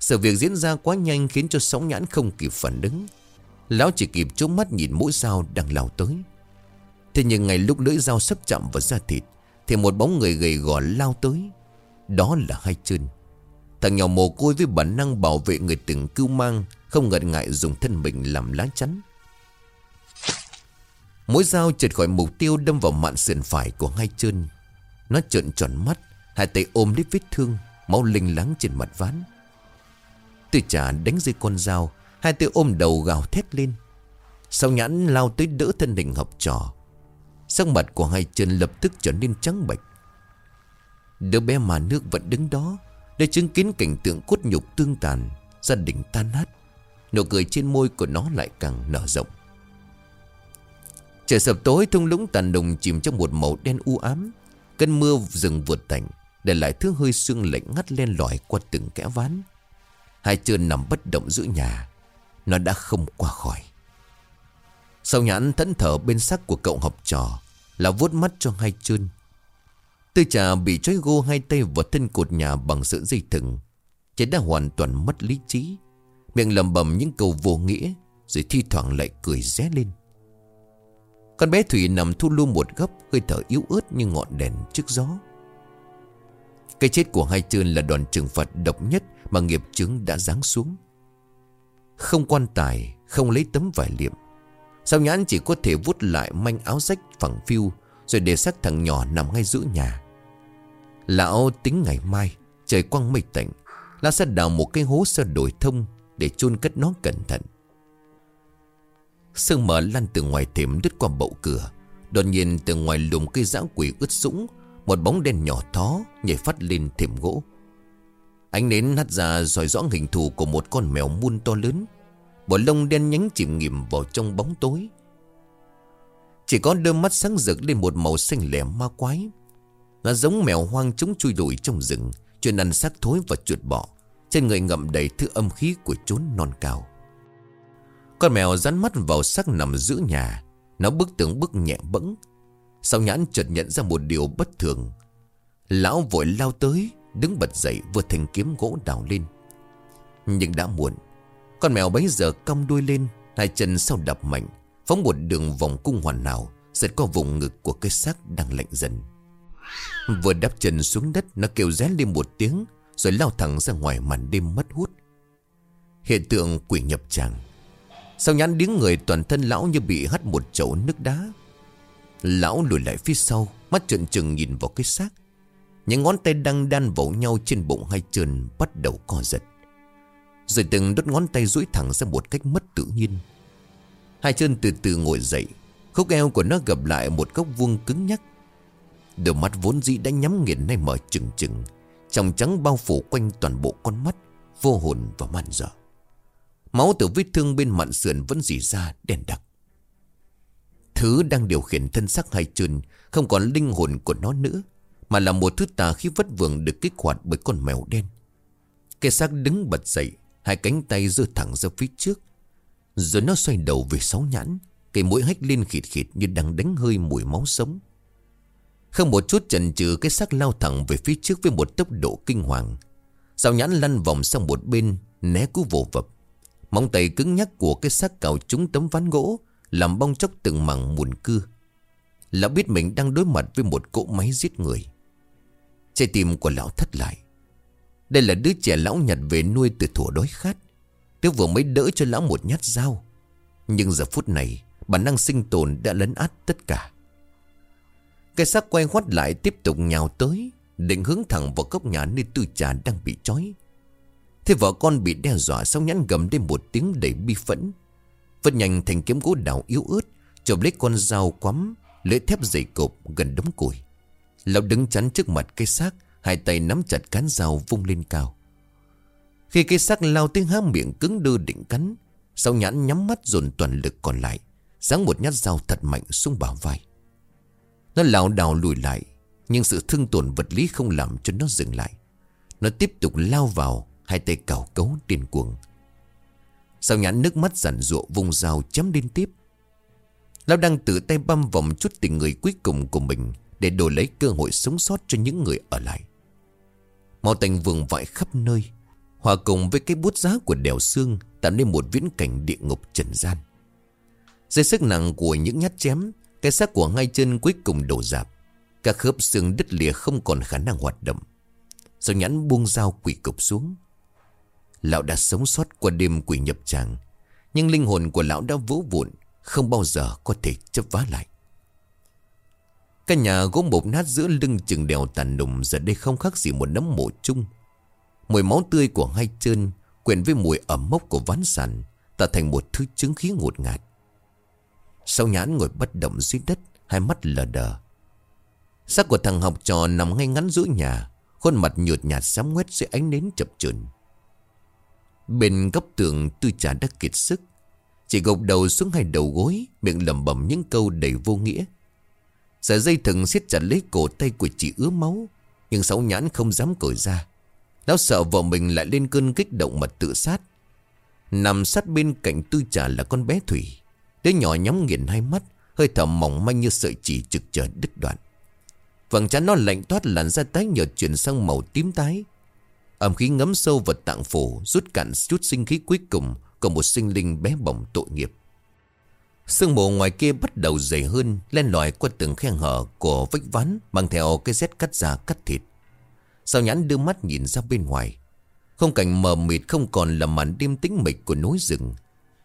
Sự việc diễn ra quá nhanh Khiến cho sáu nhãn không kịp phản ứng. Lão chỉ kịp trốn mắt nhìn mũi dao đang lao tới. Thế nhưng ngay lúc lưỡi dao sắp chạm vào da thịt thì một bóng người gầy gò lao tới. Đó là hai chân. Thằng nhỏ mồ côi với bản năng bảo vệ người từng cưu mang, Không ngần ngại dùng thân mình làm lá chắn. Mũi dao trượt khỏi mục tiêu đâm vào mạn sườn phải của hai chân. Nó trợn tròn mắt, Hai tay ôm lấy vết thương, Máu linh lắng trên mặt ván. Tư trả đánh rơi con dao, Hai tay ôm đầu gào thét lên. Sau nhãn lao tới đỡ thân hình học trò Sắc mặt của hai chân lập tức trở nên trắng bệch. Đứa bé mà nước vẫn đứng đó Để chứng kiến cảnh tượng cốt nhục tương tàn, Gia đình tan nát. Nụ cười trên môi của nó lại càng nở rộng. Trời sập tối, thung lũng tàn đồng chìm trong một màu đen u ám. Cơn mưa rừng vượt tạnh, Để lại thứ hơi sương lạnh ngắt len lỏi qua từng kẽ ván. Hai chân nằm bất động giữa nhà, Nó đã không qua khỏi. Sau nhãn thẫn thở bên sắc của cậu học trò Là vuốt mắt cho hai chân? Tư trà bị trói gô hai tay vào thân cột nhà bằng sự dây thừng chết đã hoàn toàn mất lý trí. Miệng lầm bầm những câu vô nghĩa, Rồi thi thoảng lại cười ré lên. Con bé Thủy nằm thu lưu một góc, Hơi thở yếu ớt như ngọn đèn trước gió. Cái chết của hai chân là đòn trừng phạt độc nhất Mà nghiệp chứng đã giáng xuống. Không quan tài, Không lấy tấm vải liệm Sao nhãn chỉ có thể vút lại manh áo rách phẳng phiu, Rồi để xác thằng nhỏ nằm ngay giữa nhà. Lão tính ngày mai, Trời quang mây tạnh Lão sẽ đào một cái hố sơ đổi thông Để chôn cất nó cẩn thận. Sương mở lan từ ngoài thềm đứt qua bậu cửa, Đột nhiên từ ngoài lùm cây dã quỷ ướt sũng, Một bóng đen nhỏ thó Nhảy phát lên thềm gỗ. Ánh nến hắt ra rồi rõ hình thù Của một con mèo muôn to lớn. Bộ lông đen nhánh chìm nghiệm vào trong bóng tối. Chỉ có đôi mắt sáng rực lên một màu xanh lẻ ma quái. Nó giống mèo hoang chúng chui đuổi trong rừng, Chuyên ăn xác thối và chuột bọ. Trên người ngậm đầy thứ âm khí của chốn non cao. Con mèo rắn mắt vào sắc nằm giữa nhà. Nó bước tưởng bước nhẹ bẫng. Sau nhãn chợt nhận ra một điều bất thường. Lão vội lao tới, Đứng bật dậy, vừa thành kiếm gỗ đào lên. Nhưng đã muộn. Con mèo bấy giờ cong đuôi lên, Hai chân sau đập mạnh, Phóng một đường vòng cung hoàn hảo, Giật qua vùng ngực của cái xác đang lạnh dần. Vừa đắp chân xuống đất, Nó kêu ré lên một tiếng, Rồi lao thẳng ra ngoài màn đêm mất hút. Hiện tượng quỷ nhập tràng. Sau nhãn điếng người toàn thân lão như bị hắt một chậu nước đá. Lão lùi lại phía sau, Mắt trợn trừng nhìn vào cái xác. Những ngón tay đang đan vào nhau trên bụng hai chân Bắt đầu co giật. Rồi từng đốt ngón tay duỗi thẳng ra một cách mất tự nhiên. Hai chân từ từ ngồi dậy, Khúc eo của nó gặp lại một góc vuông cứng nhắc. Đôi mắt vốn dĩ đã nhắm nghiền nay mở trừng trừng Trong trắng bao phủ quanh toàn bộ con mắt, Vô hồn và man dở Máu từ vết thương bên mặn sườn vẫn dì ra, đen đặc. Thứ đang điều khiển thân xác hai chân Không còn linh hồn của nó nữa, Mà là một thứ tà khí vất vưởng được kích hoạt bởi con mèo đen. Cái xác đứng bật dậy Hai cánh tay giơ thẳng ra phía trước Rồi nó xoay đầu về sáu nhãn Cái mũi hách lên khịt khịt như đang đánh hơi mùi máu sống không một chút chần chừ cái xác lao thẳng về phía trước với một tốc độ kinh hoàng. Sao nhãn lăn vòng sang một bên, né cú vồ vập. Móng tay cứng nhắc của cái xác cào trúng tấm ván gỗ, làm bong chóc từng mảng mùn cưa. Lão biết mình đang đối mặt với một cỗ máy giết người. Trái tim của lão thất lại. Đây là đứa trẻ lão nhặt về nuôi từ thủa đói khát. tớ vừa mới đỡ cho lão một nhát dao. Nhưng giờ phút này, bản năng sinh tồn đã lấn át tất cả. Cái xác quay khoát lại tiếp tục nhào tới Định hướng thẳng vào cốc nhà nơi tư trà đang bị trói Thế vợ con bị đe dọa Xong nhắn gầm lên một tiếng đầy bi phẫn Vất nhanh thành kiếm gỗ đào yếu ớt Chộp lấy con dao quắm Lưỡi thép dày cộp gần đống củi Lão đứng chắn trước mặt cây xác Hai tay nắm chặt cán dao vung lên cao. Khi cây xác lao tiếng há miệng cứng đơ định cắn Sau nhãn nhắm mắt dồn toàn lực còn lại, Giáng một nhát dao thật mạnh xuống bảo vai. Nó lảo đảo lùi lại, Nhưng sự thương tổn vật lý không làm cho nó dừng lại. Nó tiếp tục lao vào, Hai tay cào cấu điên cuồng. Sao nhãn nước mắt giản rụa vùng dao chấm liên tiếp. Lão đang tự tay băm vòng chút tình người cuối cùng của mình Để đổi lấy cơ hội sống sót cho những người ở lại. Màu tành vương vãi khắp nơi. Hòa cùng với cái bút giá của đèo xương Tạo nên một viễn cảnh địa ngục trần gian. Dưới sức nặng của những nhát chém, Cái xác của hai chân cuối cùng đổ dạp. Các khớp xương đứt lìa không còn khả năng hoạt động. Sau nhãn buông dao quỷ cục xuống. Lão đã sống sót qua đêm quỷ nhập tràng, Nhưng linh hồn của lão đã vỗ vụn, Không bao giờ có thể chấp vá lại. Căn nhà gỗ bột nát giữa lưng chừng đèo tàn nùng, Giờ đây không khác gì một nấm mộ chung. Mùi máu tươi của hai chân Quyện với mùi ẩm mốc của ván sàn, Tạo thành một thứ chứng khí ngột ngạt. Sau nhãn ngồi bất động dưới đất, Hai mắt lờ đờ. Xác của thằng học trò nằm ngay ngắn giữa nhà, Khuôn mặt nhợt nhạt xám quét dưới ánh nến chập chờn. Bên góc tường tư trà đã kiệt sức, Chỉ gục đầu xuống hai đầu gối, Miệng lẩm bẩm những câu đầy vô nghĩa. Sợi dây thừng siết chặt lấy cổ tay của chị ứa máu, Nhưng sáu nhãn không dám cởi ra. Lão sợ vợ mình lại lên cơn kích động mà tự sát. Nằm sát bên cạnh tư trà là con bé Thủy. Đứa nhỏ nhắm nghiền hai mắt, Hơi thở mỏng manh như sợi chỉ trực chờ đứt đoạn. Vầng trán nó lạnh toát làn da tái nhợt chuyển sang màu tím tái. Ẩm khí ngấm sâu vào tạng phủ Rút cạn chút sinh khí cuối cùng Của một sinh linh bé bỏng tội nghiệp. Sương mù ngoài kia bắt đầu dày hơn, Len lỏi qua từng khe hở của vách ván, Mang theo cái rét cắt da, cắt thịt. Sao nhãn đưa mắt nhìn ra bên ngoài? Không cảnh mờ mịt, không còn là màn đêm tĩnh mịch của núi rừng.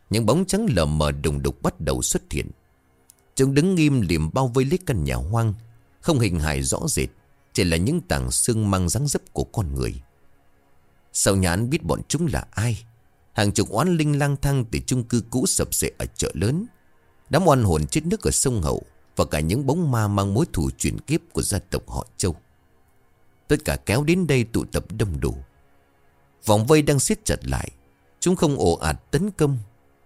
Những bóng trắng lờ mờ đùng đục bắt đầu xuất hiện. Chúng đứng nghiêm liềm bao vây lấy căn nhà hoang, Không hình hài rõ rệt, Chỉ là những tảng xương mang dáng dấp của con người. Sao nhãn biết bọn chúng là ai? Hàng chục oán linh lang thang từ chung cư cũ sập sệ ở chợ lớn. Đám oan hồn chết nước ở sông Hậu Và cả những bóng ma mang mối thù chuyển kiếp của gia tộc họ Châu. Tất cả kéo đến đây tụ tập đông đủ. Vòng vây đang siết chặt lại. Chúng không ồ ạt tấn công.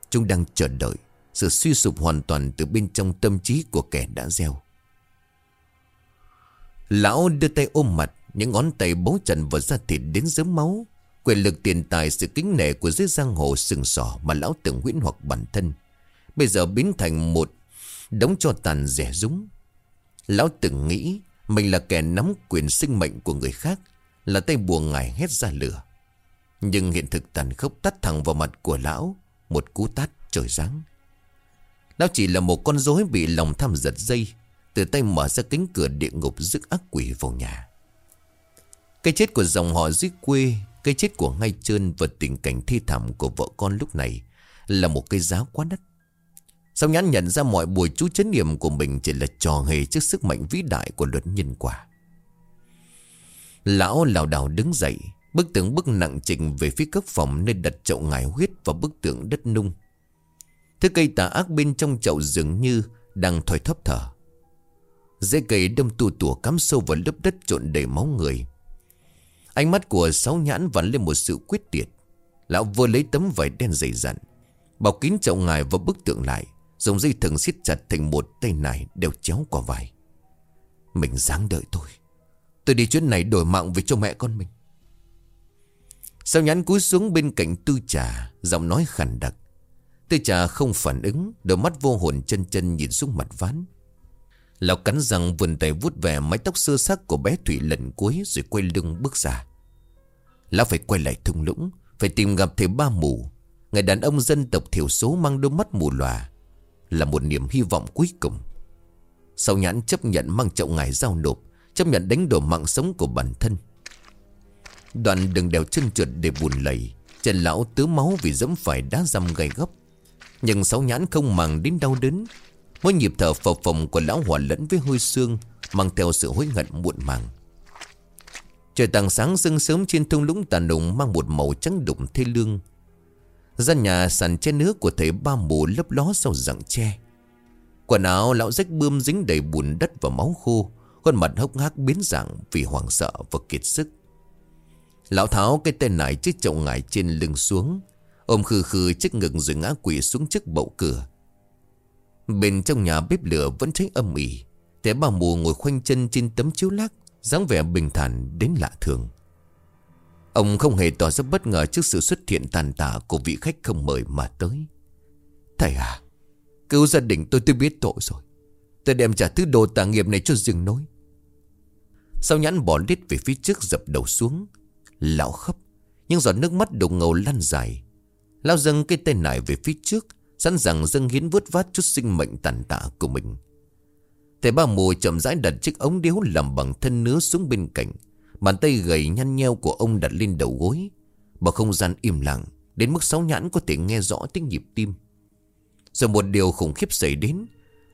Chúng đang chờ đợi Sự suy sụp hoàn toàn từ bên trong tâm trí của kẻ đã gieo. Lão đưa tay ôm mặt, Những ngón tay bấu trần vào da thịt đến dớm máu, Quyền lực tiền tài sự kính nể của dưới giang hồ sừng sỏ Mà lão từng huyễn hoặc bản thân. Bây giờ biến thành một đống cho tàn rẻ rúng. Lão từng nghĩ mình là kẻ nắm quyền sinh mệnh của người khác, Là tay buồn ngài hét ra lửa. Nhưng hiện thực tàn khốc tắt thẳng vào mặt của lão, Một cú tát trời giáng. Lão chỉ là một con rối bị lòng tham giật dây, Từ tay mở ra cánh cửa địa ngục rước ác quỷ vào nhà. Cái chết của dòng họ dưới quê, Cái chết của ngay trơn và tình cảnh thi thảm của vợ con lúc này Là một cái giá quá đắt. Xong nhãn nhận ra mọi buổi chú chấn niệm của mình Chỉ là trò hề trước sức mạnh vĩ đại của luật nhân quả. Lão lảo đảo đứng dậy, Bức tượng bức nặng trình về phía cấp phòng Nơi đặt chậu ngải huyết và bức tượng đất nung. Thứ cây tà ác bên trong chậu dường như Đang thoi thấp thở. Dễ cây đâm tu tủa cắm sâu vào lớp đất trộn đầy máu người. Ánh mắt của sáu nhãn vắn lên một sự quyết liệt. Lão vừa lấy tấm vải đen dày dặn, Bọc kín chậu ngài và bức tượng lại. Dùng dây thừng siết chặt thành một tay này đều chéo qua vai. Mình dáng đợi tôi Tôi đi chuyến này đổi mạng về cho mẹ con mình. Sao nhắn cúi xuống bên cạnh tư trà, Giọng nói khẳng đặc. Tư trà không phản ứng, Đôi mắt vô hồn chân chân nhìn xuống mặt ván. Lão cắn răng vườn tay vút về mái tóc sơ sắc của bé Thủy lần cuối Rồi quay lưng bước ra. Lão phải quay lại thung lũng, Phải tìm gặp thầy ba mù. Người đàn ông dân tộc thiểu số mang đôi mắt mù lòa là một niềm hy vọng cuối cùng. Sau nhãn chấp nhận mang chậu ngài giao nộp, Chấp nhận đánh đổi mạng sống của bản thân. Đoạn đừng đèo chân trượt để buồn lầy Trần lão tứ máu vì dẫm phải đá răm gầy gấp Nhưng sáu nhãn không màng đến đau đớn. Mỗi nhịp thở phập phồng của lão hòa lẫn với hôi xương, Mang theo sự hối hận muộn màng. Trời tàng sáng sương sớm trên thung lũng tàn nùng Mang một màu trắng đụng thê lương. Gian nhà sàn che nước của thầy ba mù lấp ló sau rặng tre. Quần áo lão rách bươm dính đầy bùn đất và máu khô, Khuôn mặt hốc hác biến dạng vì hoảng sợ và kiệt sức. Lão tháo cái tên nải chiếc chậu ngải trên lưng xuống, Ôm khư khư chiếc ngực rồi ngã quỷ xuống trước bậu cửa. Bên trong nhà bếp lửa vẫn cháy âm ỉ Thế ba mù ngồi khoanh chân trên tấm chiếu lác, dáng vẻ bình thản đến lạ thường. Ông không hề tỏ ra bất ngờ trước sự xuất hiện tàn tạ của vị khách không mời mà tới. Thầy à, cứu gia đình tôi tôi biết tội rồi. Tôi đem trả thứ đồ tà nghiệp này cho rừng nối. Sau nhãn bỏ lít về phía trước dập đầu xuống. Lão khóc, nhưng giọt nước mắt đục ngầu lăn dài. Lão dâng cái tay nải về phía trước, sẵn sàng dâng hiến vớt vát chút sinh mệnh tàn tạ của mình. Thầy ba mùa chậm rãi đặt chiếc ống điếu làm bằng thân nứa xuống bên cạnh Bàn tay gầy nhăn nheo của ông đặt lên đầu gối. Bầu không gian im lặng, Đến mức sáu nhãn có thể nghe rõ tiếng nhịp tim. Rồi một điều khủng khiếp xảy đến,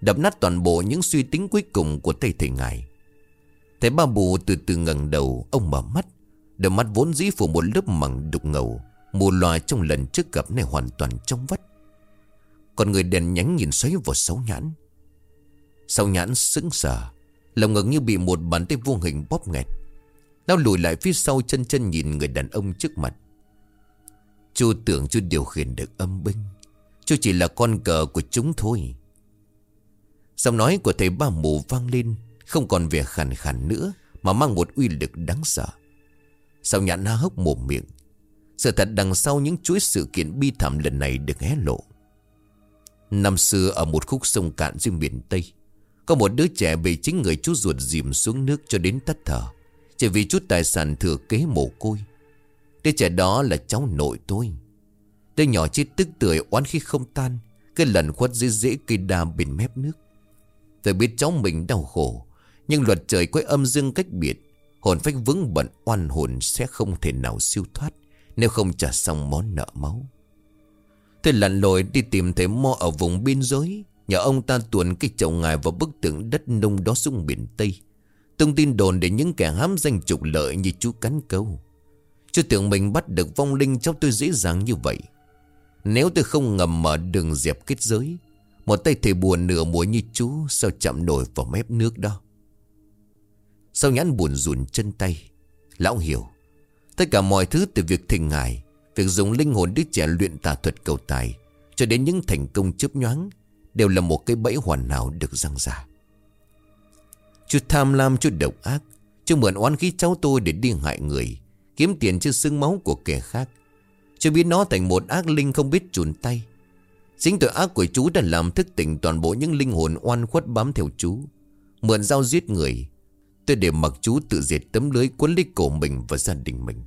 Đập nát toàn bộ những suy tính cuối cùng của tay thầy ngài. Thầy ba bù từ từ ngẩng đầu, Ông mở mắt. Đôi mắt vốn dĩ phủ một lớp mẳng đục ngầu, Mù loà trong lần trước gặp này hoàn toàn trong vắt. Còn người đèn nhánh nhìn xoáy vào sáu nhãn. Sáu nhãn sững sờ, Lòng ngực như bị một bàn tay vô hình bóp nghẹt. Nó lùi lại phía sau chân chân nhìn người đàn ông trước mặt. Chú tưởng chú điều khiển được âm binh. Chú chỉ là con cờ của chúng thôi. Giọng nói của thầy ba mù vang lên, Không còn vẻ khàn khàn nữa, Mà mang một uy lực đáng sợ. Sao nhãn há hốc mồm miệng. Sự thật đằng sau những chuỗi sự kiện bi thảm lần này được hé lộ. Năm xưa ở một khúc sông cạn dưới miền Tây, Có một đứa trẻ bị chính người chú ruột dìm xuống nước cho đến tắt thở. Chỉ vì chút tài sản thừa kế mồ côi. Đứa trẻ đó là cháu nội tôi. Đứa nhỏ chết tức tưởi oán khi không tan Cái lần khuất dưới rễ cây đa bên mép nước. Tôi biết cháu mình đau khổ, Nhưng luật trời quấy âm dương cách biệt. Hồn phách vững bận oan hồn sẽ không thể nào siêu thoát, Nếu không trả xong món nợ máu. Tôi lặn lội đi tìm thấy mo ở vùng biên giới, Nhờ ông ta tuồn cái chậu ngài vào bức tượng đất nung đó xuống biển Tây. Tung tin đồn để những kẻ hám danh trục lợi như chú cắn câu. Chú tưởng mình bắt được vong linh cho tôi dễ dàng như vậy. Nếu tôi không ngầm mở đường dẹp kết giới, Một tay thầy buồn nửa muối như chú Sao chạm nổi vào mép nước đó. Sao nhãn buồn rùn chân tay, Lão hiểu, Tất cả mọi thứ từ việc thình ngài Việc dùng linh hồn đứa trẻ luyện tà thuật cầu tài, Cho đến những thành công chớp nhoáng, Đều là một cái bẫy hoàn hảo được răng ra. Chú tham lam chú độc ác. Chú mượn oán khí cháu tôi để đi hại người. Kiếm tiền chứ xương máu của kẻ khác. Chú biến nó thành một ác linh không biết chùn tay. Chính tội ác của chú đã làm thức tỉnh toàn bộ những linh hồn oan khuất bám theo chú. Mượn dao giết người. Tôi để mặc chú tự diệt tấm lưới cuốn lấy cổ mình và gia đình mình.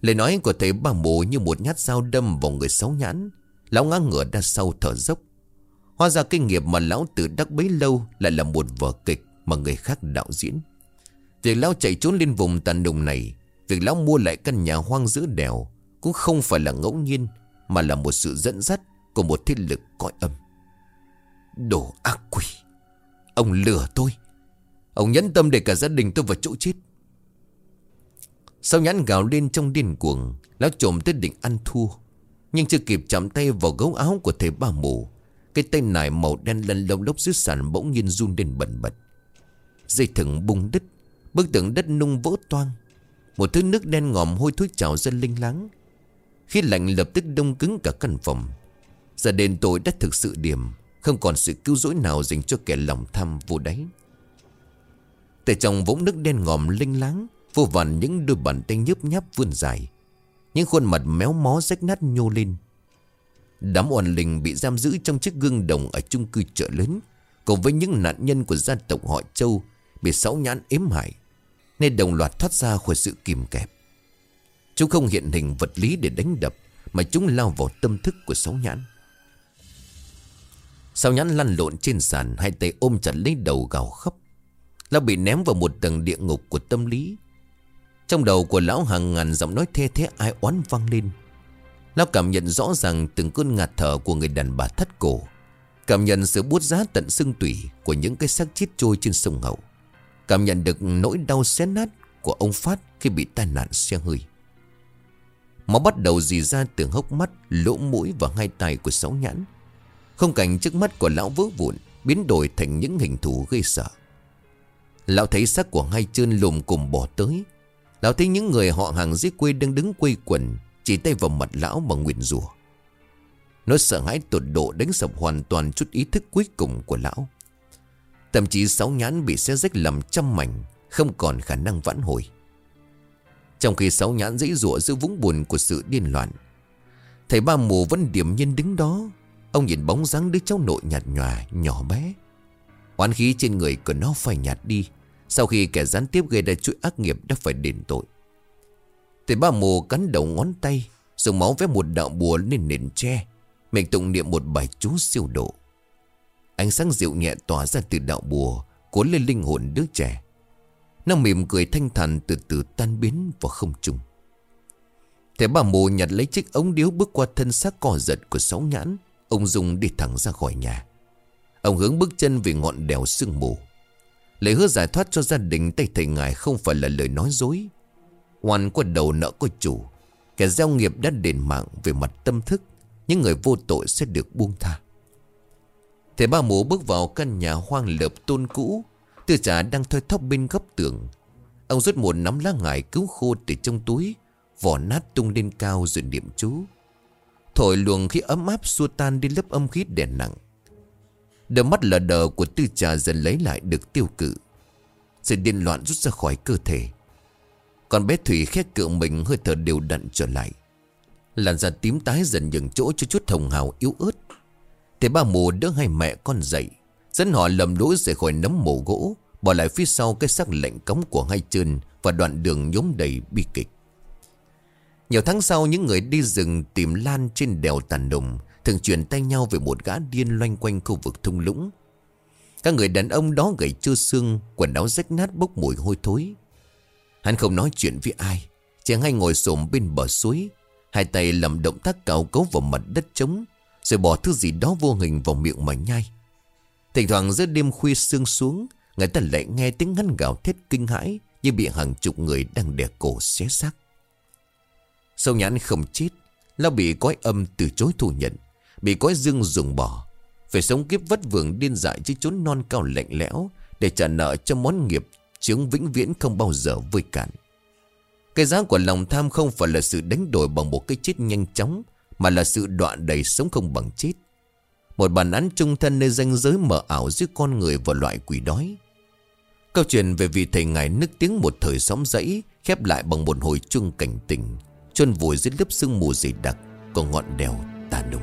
Lời nói của thầy ba mồ như một nhát dao đâm vào người sáu nhãn. Lão ngã ngửa ra sau thở dốc. Hóa ra kinh nghiệm mà lão tự đắc bấy lâu Lại là một vở kịch mà người khác đạo diễn. Việc lão chạy trốn lên vùng tàn đồng này, Việc lão mua lại căn nhà hoang giữa đèo Cũng không phải là ngẫu nhiên, Mà là một sự dẫn dắt Của một thế lực cõi âm. Đồ ác quỷ, Ông lừa tôi. Ông nhẫn tâm để cả gia đình tôi vào chỗ chết. Sau nhãn gào lên trong điên cuồng, Lão trộm tới định ăn thua, Nhưng chưa kịp chạm tay vào gấu áo của thầy ba mù cái tay nải màu đen lăn lông lốc dưới sàn bỗng nhiên run lên bẩn bật. Dây thừng bung đứt, Bức tượng đất nung vỡ toang. Một thứ nước đen ngòm hôi thối trào ra linh láng. Khi lạnh lập tức đông cứng cả căn phòng. Giờ đền tội đã thực sự điểm, Không còn sự cứu rỗi nào dành cho kẻ lòng tham vô đáy. Từ trong vũng nước đen ngòm linh láng, Vô vàn những đôi bàn tay nhớp nháp vươn dài. Những khuôn mặt méo mó rách nát nhô lên. Đám oan linh bị giam giữ trong chiếc gương đồng ở chung cư chợ lớn, Cùng với những nạn nhân của gia tộc họ Châu Bị sáu nhãn ếm hại, Nên đồng loạt thoát ra khỏi sự kìm kẹp. Chúng không hiện hình vật lý để đánh đập, Mà chúng lao vào tâm thức của sáu nhãn. Sáu nhãn lăn lộn trên sàn, Hai tay ôm chặt lấy đầu gào khóc. Lão bị ném vào một tầng địa ngục của tâm lý. Trong đầu của lão hàng ngàn giọng nói thê thế ai oán vang lên. Lão cảm nhận rõ ràng từng cơn ngạt thở của người đàn bà thất cổ Cảm nhận sự bút giá tận xương tủy của những cái xác chết trôi trên sông Hậu Cảm nhận được nỗi đau xé nát của ông Phát khi bị tai nạn xe hơi. Máu bắt đầu dì ra từ hốc mắt, lỗ mũi và hai tay của sáu nhãn. Không cảnh trước mắt của lão vỡ vụn, biến đổi thành những hình thù gây sợ. Lão thấy xác của hai chân lùm cùng bỏ tới. Lão thấy những người họ hàng dưới quê đang đứng quây quần, chỉ tay vào mặt lão mà nguyện rủa. Nó sợ hãi tột độ đánh sập hoàn toàn chút ý thức cuối cùng của lão. Thậm chí sáu nhãn bị xé rách làm trăm mảnh, Không còn khả năng vãn hồi. Trong khi sáu nhãn dãy rủa giữa vũng buồn của sự điên loạn, Thầy ba mù vẫn điểm nhiên đứng đó. Ông nhìn bóng dáng đứa cháu nội nhạt nhòa, nhỏ bé. Oán khí trên người của nó phải nhạt đi. Sau khi kẻ gián tiếp gây ra chuỗi ác nghiệp đã phải đền tội. Thầy ba mù cắn đầu ngón tay, Dùng máu vẽ một đạo bùa lên nền tre. Mình tụng niệm một bài chú siêu độ. Ánh sáng dịu nhẹ tỏa ra từ đạo bùa, Cuốn lên linh hồn đứa trẻ. Nó mỉm cười thanh thản từ từ tan biến vào không trung Thế bà mù nhặt lấy chiếc ống điếu bước qua thân xác cò giật của sáu nhãn, Ông Dung đi thẳng ra khỏi nhà. Ông hướng bước chân về ngọn đèo sương mù. Lời hứa giải thoát cho gia đình tay Thầy Ngài không phải là lời nói dối Hoàn qua đầu nợ có chủ. Kẻ gieo nghiệp đã đền mạng về mặt tâm thức, Những người vô tội sẽ được buông tha. Thầy ba mũ bước vào căn nhà hoang lợp tôn cũ, Tư trà đang thoi thóp bên góc tường. Ông rút một nắm lá ngải cứu khô từ trong túi, Vỏ nát tung lên cao rồi niệm chú. Thổi luồng khí ấm áp xua tan đi lớp âm khí đè nặng. Đôi mắt lờ đờ của tư trà dần lấy lại được tiêu cự. Sự điên loạn rút ra khỏi cơ thể. Còn bé Thủy khét cự mình, hơi thở đều đặn trở lại. Làn da tím tái dần nhường chỗ cho chút hồng hào yếu ớt. Thế ba mù đỡ hai mẹ con dậy. Dẫn họ lầm lỗi rời khỏi nấm mồ gỗ, Bỏ lại phía sau cái xác lạnh cống của hai chân Và đoạn đường nhóm đầy bi kịch. Nhiều tháng sau, những người đi rừng tìm Lan trên đèo tàn Đồng Thường chuyển tay nhau về một gã điên loanh quanh khu vực thung lũng. Các người đàn ông đó gầy trơ xương, Quần áo rách nát bốc mùi hôi thối. Hắn không nói chuyện với ai, Chỉ hay ngồi xổm bên bờ suối, Hai tay làm động tác cào cấu vào mặt đất trống, Rồi bỏ thứ gì đó vô hình vào miệng mà nhai. Thỉnh thoảng giữa đêm khuya sương xuống, Người ta lại nghe tiếng ngăn gào thét kinh hãi Như bị hàng chục người đang đè cổ xé xác. Sâu nhãn không chết, Lão bị cõi âm từ chối thu nhận, Bị cõi dương dùng bỏ. Phải sống kiếp vất vưởng điên dại chứ chốn non cao lạnh lẽo Để trả nợ cho món nghiệp chướng vĩnh viễn không bao giờ vơi cạn. Cái giá của lòng tham không phải là sự đánh đổi bằng một cái chết nhanh chóng, Mà là sự đoạn đầy sống không bằng chết. Một bản án trung thân nơi danh giới mở ảo giữa con người và loại quỷ đói. Câu chuyện về vị thầy ngài nức tiếng một thời sóng dãy, Khép lại bằng một hồi chuông cảnh tình chôn vùi dưới lớp sương mù dày đặc Của ngọn đèo tà nùng.